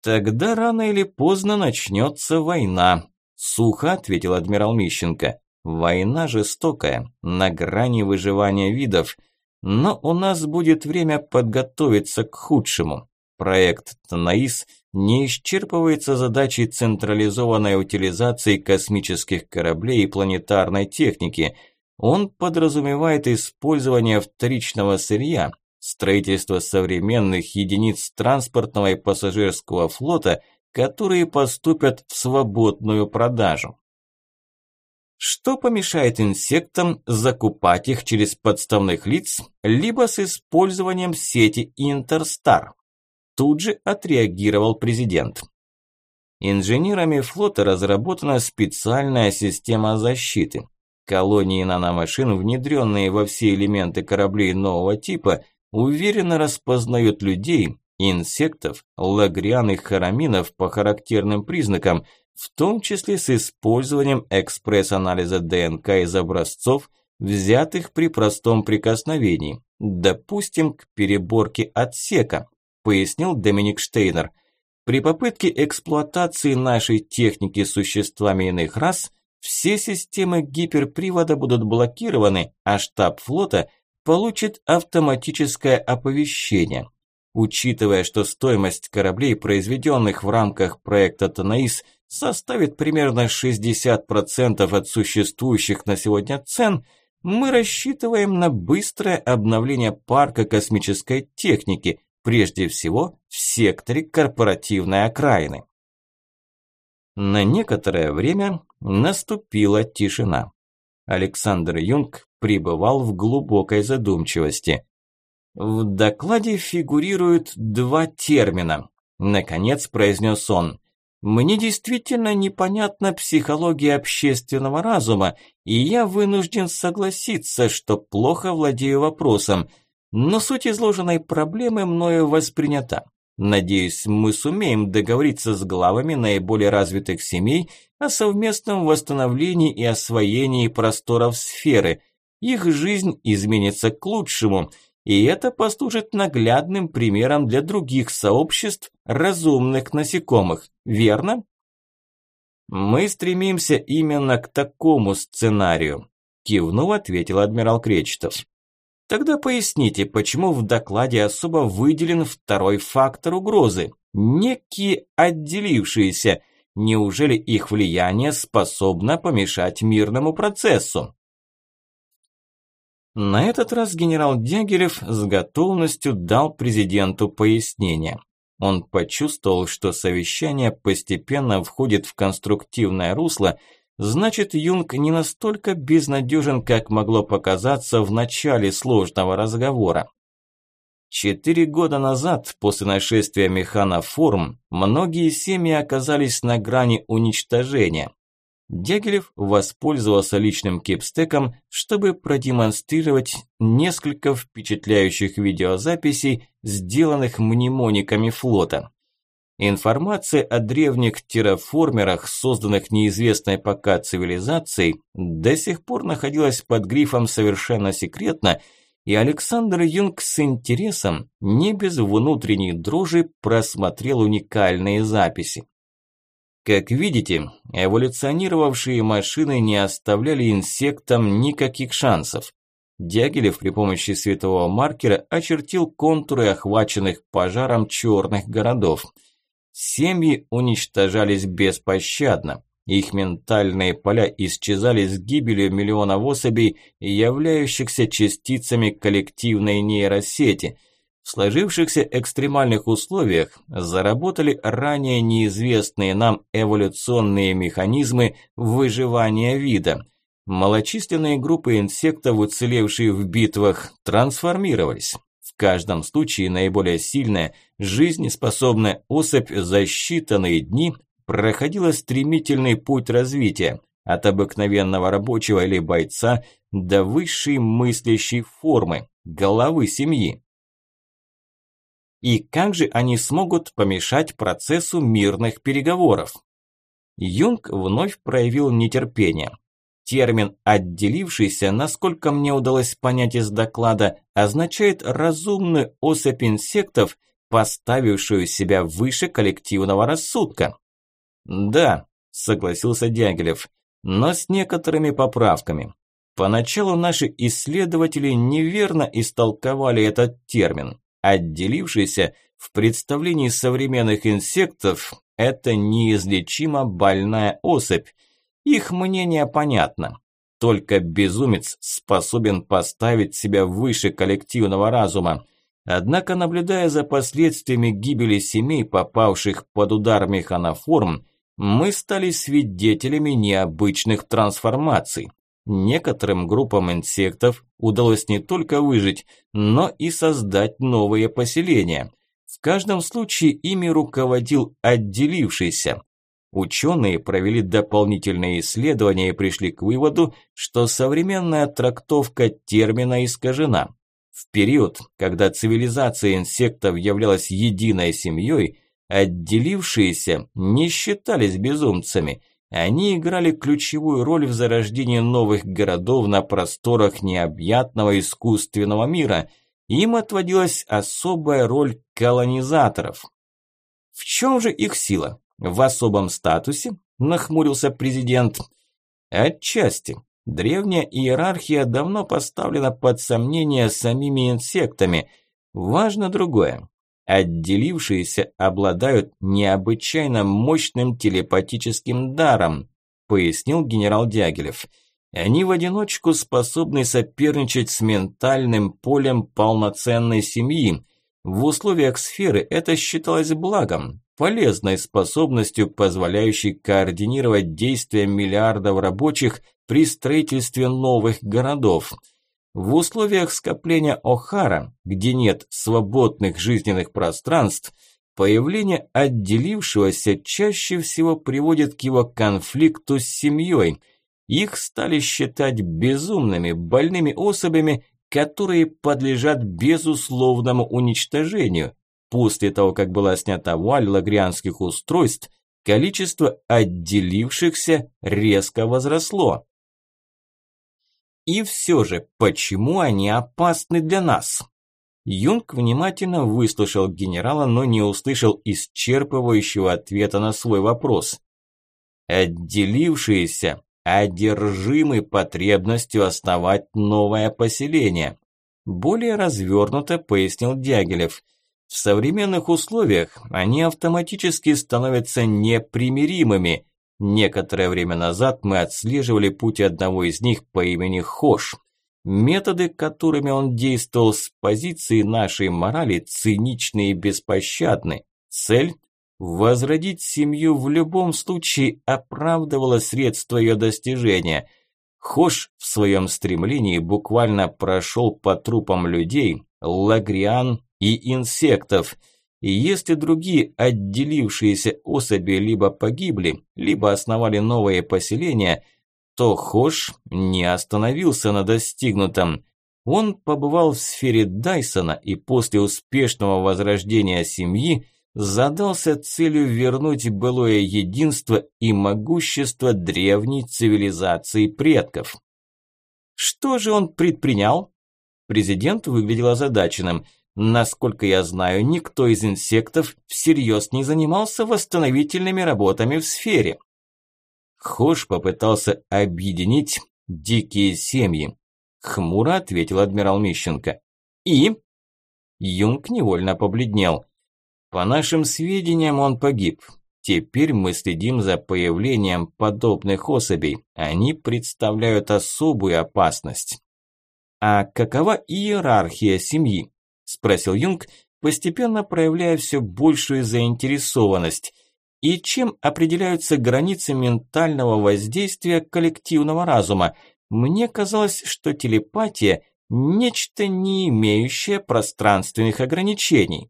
[SPEAKER 1] Тогда рано или поздно начнется война, сухо ответил адмирал Мищенко. Война жестокая, на грани выживания видов, но у нас будет время подготовиться к худшему. Проект Танаис не исчерпывается задачей централизованной утилизации космических кораблей и планетарной техники. Он подразумевает использование вторичного сырья, строительство современных единиц транспортного и пассажирского флота, которые поступят в свободную продажу. Что помешает инсектам закупать их через подставных лиц, либо с использованием сети Интерстар? Тут же отреагировал президент. Инженерами флота разработана специальная система защиты. Колонии наномашин, внедренные во все элементы кораблей нового типа, уверенно распознают людей, инсектов, лагриан и хараминов по характерным признакам, в том числе с использованием экспресс-анализа ДНК из образцов, взятых при простом прикосновении, допустим, к переборке отсека пояснил Доминик Штейнер. При попытке эксплуатации нашей техники существами иных рас все системы гиперпривода будут блокированы, а штаб флота получит автоматическое оповещение. Учитывая, что стоимость кораблей, произведенных в рамках проекта Танаис, составит примерно 60% от существующих на сегодня цен, мы рассчитываем на быстрое обновление парка космической техники, прежде всего в секторе корпоративной окраины. На некоторое время наступила тишина. Александр Юнг пребывал в глубокой задумчивости. В докладе фигурируют два термина. Наконец произнес он. Мне действительно непонятна психология общественного разума, и я вынужден согласиться, что плохо владею вопросом – но суть изложенной проблемы мною воспринята. Надеюсь, мы сумеем договориться с главами наиболее развитых семей о совместном восстановлении и освоении просторов сферы. Их жизнь изменится к лучшему, и это послужит наглядным примером для других сообществ разумных насекомых, верно? Мы стремимся именно к такому сценарию, кивнув, ответил адмирал Кречетов. Тогда поясните, почему в докладе особо выделен второй фактор угрозы – некие отделившиеся. Неужели их влияние способно помешать мирному процессу? На этот раз генерал Дягилев с готовностью дал президенту пояснение. Он почувствовал, что совещание постепенно входит в конструктивное русло – Значит, Юнг не настолько безнадежен, как могло показаться в начале сложного разговора. Четыре года назад, после нашествия механоформ, многие семьи оказались на грани уничтожения. Дягилев воспользовался личным кипстеком, чтобы продемонстрировать несколько впечатляющих видеозаписей, сделанных мнемониками флота. Информация о древних терраформерах, созданных неизвестной пока цивилизацией, до сих пор находилась под грифом «совершенно секретно», и Александр Юнг с интересом, не без внутренней дрожи, просмотрел уникальные записи. Как видите, эволюционировавшие машины не оставляли инсектам никаких шансов. Дягилев при помощи светового маркера очертил контуры охваченных пожаром черных городов. Семьи уничтожались беспощадно. Их ментальные поля исчезали с гибелью миллионов особей, являющихся частицами коллективной нейросети – в сложившихся экстремальных условиях заработали ранее неизвестные нам эволюционные механизмы выживания вида. Малочисленные группы инсектов, уцелевшие в битвах, трансформировались. В каждом случае наиболее сильная, жизнеспособная особь за считанные дни проходила стремительный путь развития от обыкновенного рабочего или бойца до высшей мыслящей формы, головы семьи. И как же они смогут помешать процессу мирных переговоров? Юнг вновь проявил нетерпение. Термин «отделившийся», насколько мне удалось понять из доклада, означает разумную особь инсектов, поставившую себя выше коллективного рассудка. «Да», – согласился Дягилев, – «но с некоторыми поправками. Поначалу наши исследователи неверно истолковали этот термин. Отделившийся в представлении современных инсектов – это неизлечимо больная особь. Их мнение понятно. Только безумец способен поставить себя выше коллективного разума. Однако, наблюдая за последствиями гибели семей, попавших под удар механоформ, мы стали свидетелями необычных трансформаций. Некоторым группам инсектов удалось не только выжить, но и создать новые поселения. В каждом случае ими руководил отделившийся. Ученые провели дополнительные исследования и пришли к выводу, что современная трактовка термина искажена. В период, когда цивилизация инсектов являлась единой семьей, отделившиеся не считались безумцами – они играли ключевую роль в зарождении новых городов на просторах необъятного искусственного мира. Им отводилась особая роль колонизаторов. В чем же их сила? В особом статусе? Нахмурился президент. Отчасти. Древняя иерархия давно поставлена под сомнение самими инсектами. Важно другое. Отделившиеся обладают необычайно мощным телепатическим даром, пояснил генерал Дягилев. Они в одиночку способны соперничать с ментальным полем полноценной семьи. В условиях сферы это считалось благом, полезной способностью, позволяющей координировать действия миллиардов рабочих при строительстве новых городов – в условиях скопления О'Хара, где нет свободных жизненных пространств, появление отделившегося чаще всего приводит к его конфликту с семьей. Их стали считать безумными, больными особями, которые подлежат безусловному уничтожению. После того, как была снята вуаль лагрианских устройств, количество отделившихся резко возросло. И все же, почему они опасны для нас? Юнг внимательно выслушал генерала, но не услышал исчерпывающего ответа на свой вопрос. Отделившиеся, одержимы потребностью основать новое поселение. Более развернуто пояснил Дягилев. В современных условиях они автоматически становятся непримиримыми – Некоторое время назад мы отслеживали путь одного из них по имени Хош. Методы, которыми он действовал с позиции нашей морали, циничны и беспощадны. Цель – возродить семью в любом случае оправдывала средства ее достижения. Хош в своем стремлении буквально прошел по трупам людей, лагриан и инсектов – И если другие отделившиеся особи либо погибли, либо основали новые поселения, то Хош не остановился на достигнутом. Он побывал в сфере Дайсона и после успешного возрождения семьи задался целью вернуть былое единство и могущество древней цивилизации предков. Что же он предпринял? Президент выглядел озадаченным. Насколько я знаю, никто из инсектов всерьез не занимался восстановительными работами в сфере. Хош попытался объединить дикие семьи. Хмуро ответил адмирал Мищенко. И? Юнг невольно побледнел. По нашим сведениям, он погиб. Теперь мы следим за появлением подобных особей. Они представляют особую опасность. А какова иерархия семьи? Спросил Юнг, постепенно проявляя все большую заинтересованность. И чем определяются границы ментального воздействия коллективного разума? Мне казалось, что телепатия – нечто не имеющее пространственных ограничений.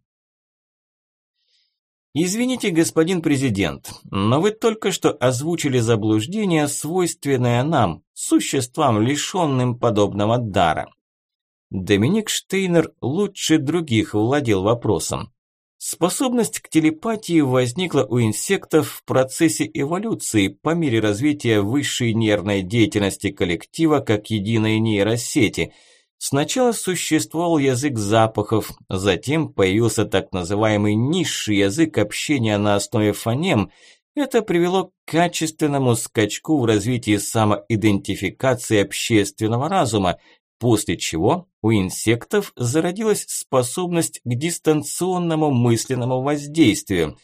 [SPEAKER 1] Извините, господин президент, но вы только что озвучили заблуждение, свойственное нам, существам, лишенным подобного дара. Доминик Штейнер лучше других владел вопросом. Способность к телепатии возникла у инсектов в процессе эволюции по мере развития высшей нервной деятельности коллектива как единой нейросети – Сначала существовал язык запахов, затем появился так называемый низший язык общения на основе фонем. Это привело к качественному скачку в развитии самоидентификации общественного разума, после чего у инсектов зародилась способность к дистанционному мысленному воздействию.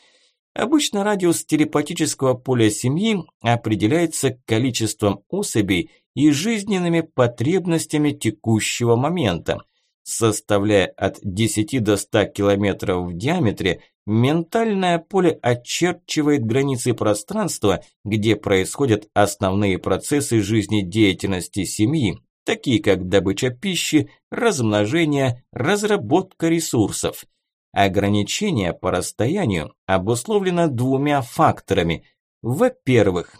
[SPEAKER 1] Обычно радиус телепатического поля семьи определяется количеством особей, и жизненными потребностями текущего момента. Составляя от 10 до 100 километров в диаметре, ментальное поле очерчивает границы пространства, где происходят основные процессы жизнедеятельности семьи, такие как добыча пищи, размножение, разработка ресурсов. Ограничение по расстоянию обусловлено двумя факторами. Во-первых,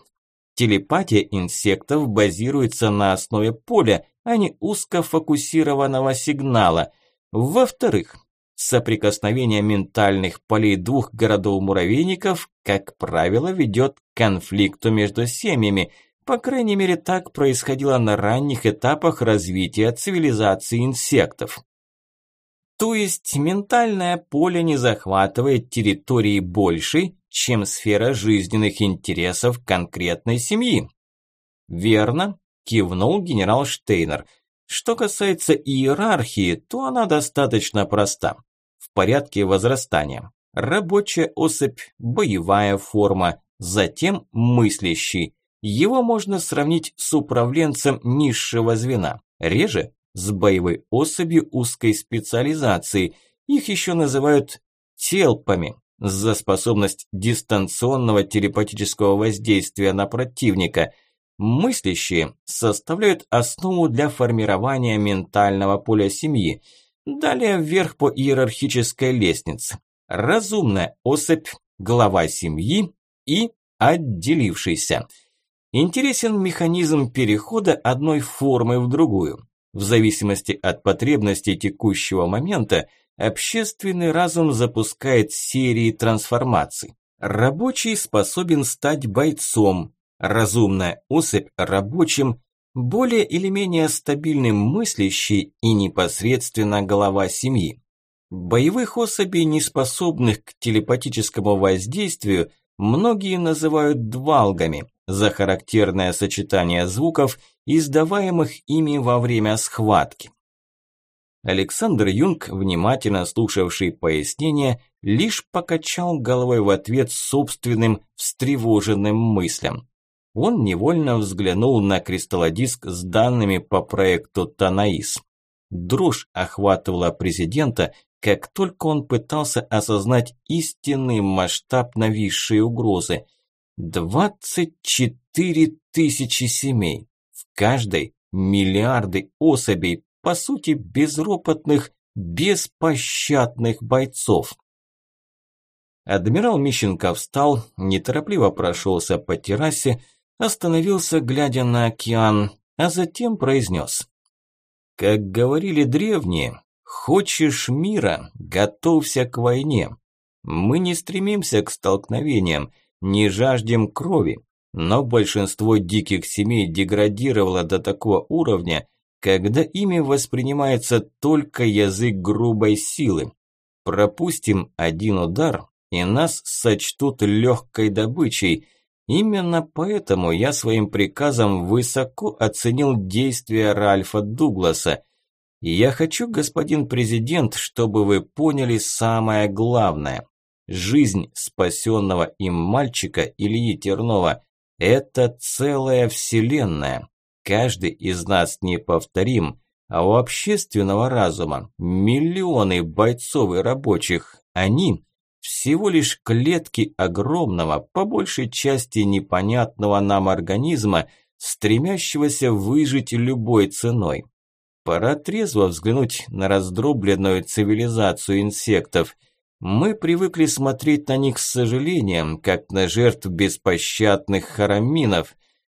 [SPEAKER 1] Телепатия инсектов базируется на основе поля, а не узкофокусированного сигнала. Во-вторых, соприкосновение ментальных полей двух городов-муравейников, как правило, ведет к конфликту между семьями. По крайней мере, так происходило на ранних этапах развития цивилизации инсектов. То есть ментальное поле не захватывает территории большей, чем сфера жизненных интересов конкретной семьи. Верно, кивнул генерал Штейнер. Что касается иерархии, то она достаточно проста. В порядке возрастания. Рабочая особь, боевая форма, затем мыслящий. Его можно сравнить с управленцем низшего звена, реже с боевой особью узкой специализации. Их еще называют телпами, за способность дистанционного телепатического воздействия на противника. Мыслящие составляют основу для формирования ментального поля семьи. Далее вверх по иерархической лестнице. Разумная особь, глава семьи и отделившийся. Интересен механизм перехода одной формы в другую. В зависимости от потребностей текущего момента – Общественный разум запускает серии трансформаций. Рабочий способен стать бойцом, разумная особь – рабочим, более или менее стабильным мыслящий и непосредственно глава семьи. Боевых особей, не способных к телепатическому воздействию, многие называют двалгами за характерное сочетание звуков, издаваемых ими во время схватки. Александр Юнг, внимательно слушавший пояснения, лишь покачал головой в ответ собственным встревоженным мыслям. Он невольно взглянул на кристаллодиск с данными по проекту Танаис. Дрожь охватывала президента, как только он пытался осознать истинный масштаб нависшей угрозы. 24 тысячи семей, в каждой миллиарды особей, по сути, безропотных, беспощадных бойцов. Адмирал Мищенко встал, неторопливо прошелся по террасе, остановился, глядя на океан, а затем произнес. «Как говорили древние, хочешь мира, готовься к войне. Мы не стремимся к столкновениям, не жаждем крови, но большинство диких семей деградировало до такого уровня, когда ими воспринимается только язык грубой силы. Пропустим один удар, и нас сочтут легкой добычей. Именно поэтому я своим приказом высоко оценил действия Ральфа Дугласа. Я хочу, господин президент, чтобы вы поняли самое главное. Жизнь спасенного им мальчика Ильи Тернова – это целая вселенная. Каждый из нас неповторим, а у общественного разума миллионы бойцов и рабочих. Они всего лишь клетки огромного, по большей части непонятного нам организма, стремящегося выжить любой ценой. Пора трезво взглянуть на раздробленную цивилизацию инсектов – мы привыкли смотреть на них с сожалением, как на жертв беспощадных хараминов.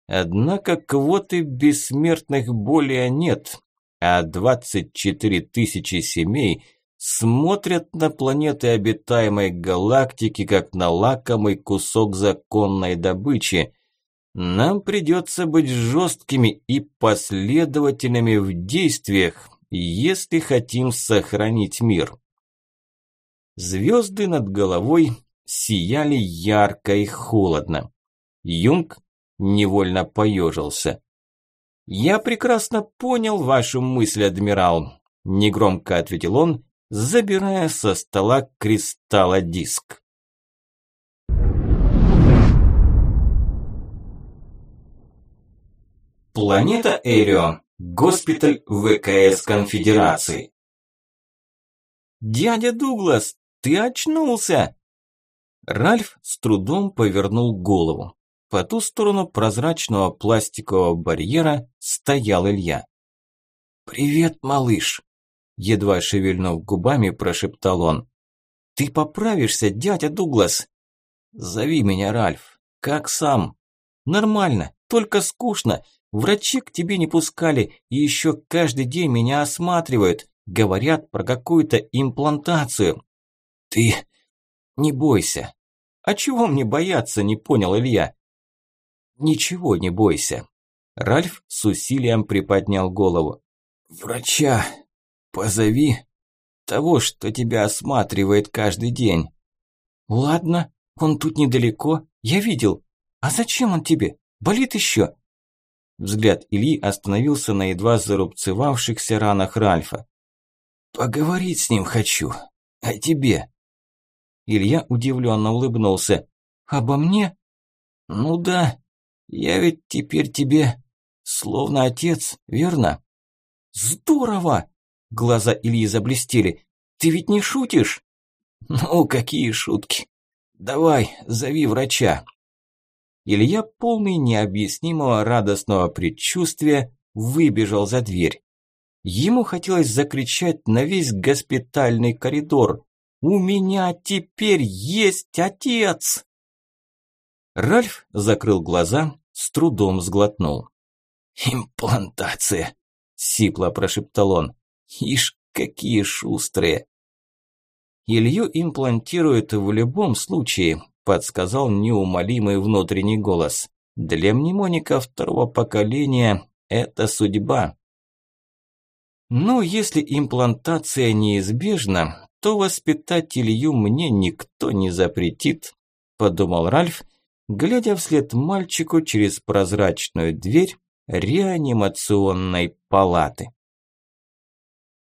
[SPEAKER 1] Однако квоты бессмертных более нет, а 24 тысячи семей смотрят на планеты обитаемой галактики, как на лакомый кусок законной добычи. Нам придется быть жесткими и последовательными в действиях, если хотим сохранить мир. Звезды над головой сияли ярко и холодно. Юнг невольно поежился. «Я прекрасно понял вашу мысль, адмирал», – негромко ответил он, забирая со стола кристалла диск. Планета Эрио. Госпиталь ВКС Конфедерации. «Дядя Дуглас, ты очнулся!» Ральф с трудом повернул голову. По ту сторону прозрачного пластикового барьера стоял Илья. «Привет, малыш!» Едва шевельнув губами, прошептал он. «Ты поправишься, дядя Дуглас?» «Зови меня, Ральф. Как сам?» «Нормально, только скучно. Врачи к тебе не пускали, и еще каждый день меня осматривают. Говорят про какую-то имплантацию. «Ты не бойся». «А чего мне бояться?» – не понял Илья. «Ничего не бойся». Ральф с усилием приподнял голову. «Врача позови того, что тебя осматривает каждый день». «Ладно, он тут недалеко, я видел. А зачем он тебе? Болит еще?» Взгляд Ильи остановился на едва зарубцевавшихся ранах Ральфа. «Поговорить с ним хочу. А тебе?» Илья удивленно улыбнулся. «Обо мне?» «Ну да, я ведь теперь тебе словно отец, верно?» «Здорово!» Глаза Ильи заблестели. «Ты ведь не шутишь?» «Ну, какие шутки! Давай, зови врача!» Илья, полный необъяснимого радостного предчувствия, выбежал за дверь. Ему хотелось закричать на весь госпитальный коридор. У меня теперь есть отец!» Ральф закрыл глаза, с трудом сглотнул. «Имплантация!» – сипло прошептал он. «Ишь, какие шустрые!» «Илью имплантируют в любом случае», – подсказал неумолимый внутренний голос. «Для мнемоника второго поколения это судьба». «Ну, если имплантация неизбежна, то воспитать Илью мне никто не запретит», – подумал Ральф, глядя вслед мальчику через прозрачную дверь реанимационной палаты.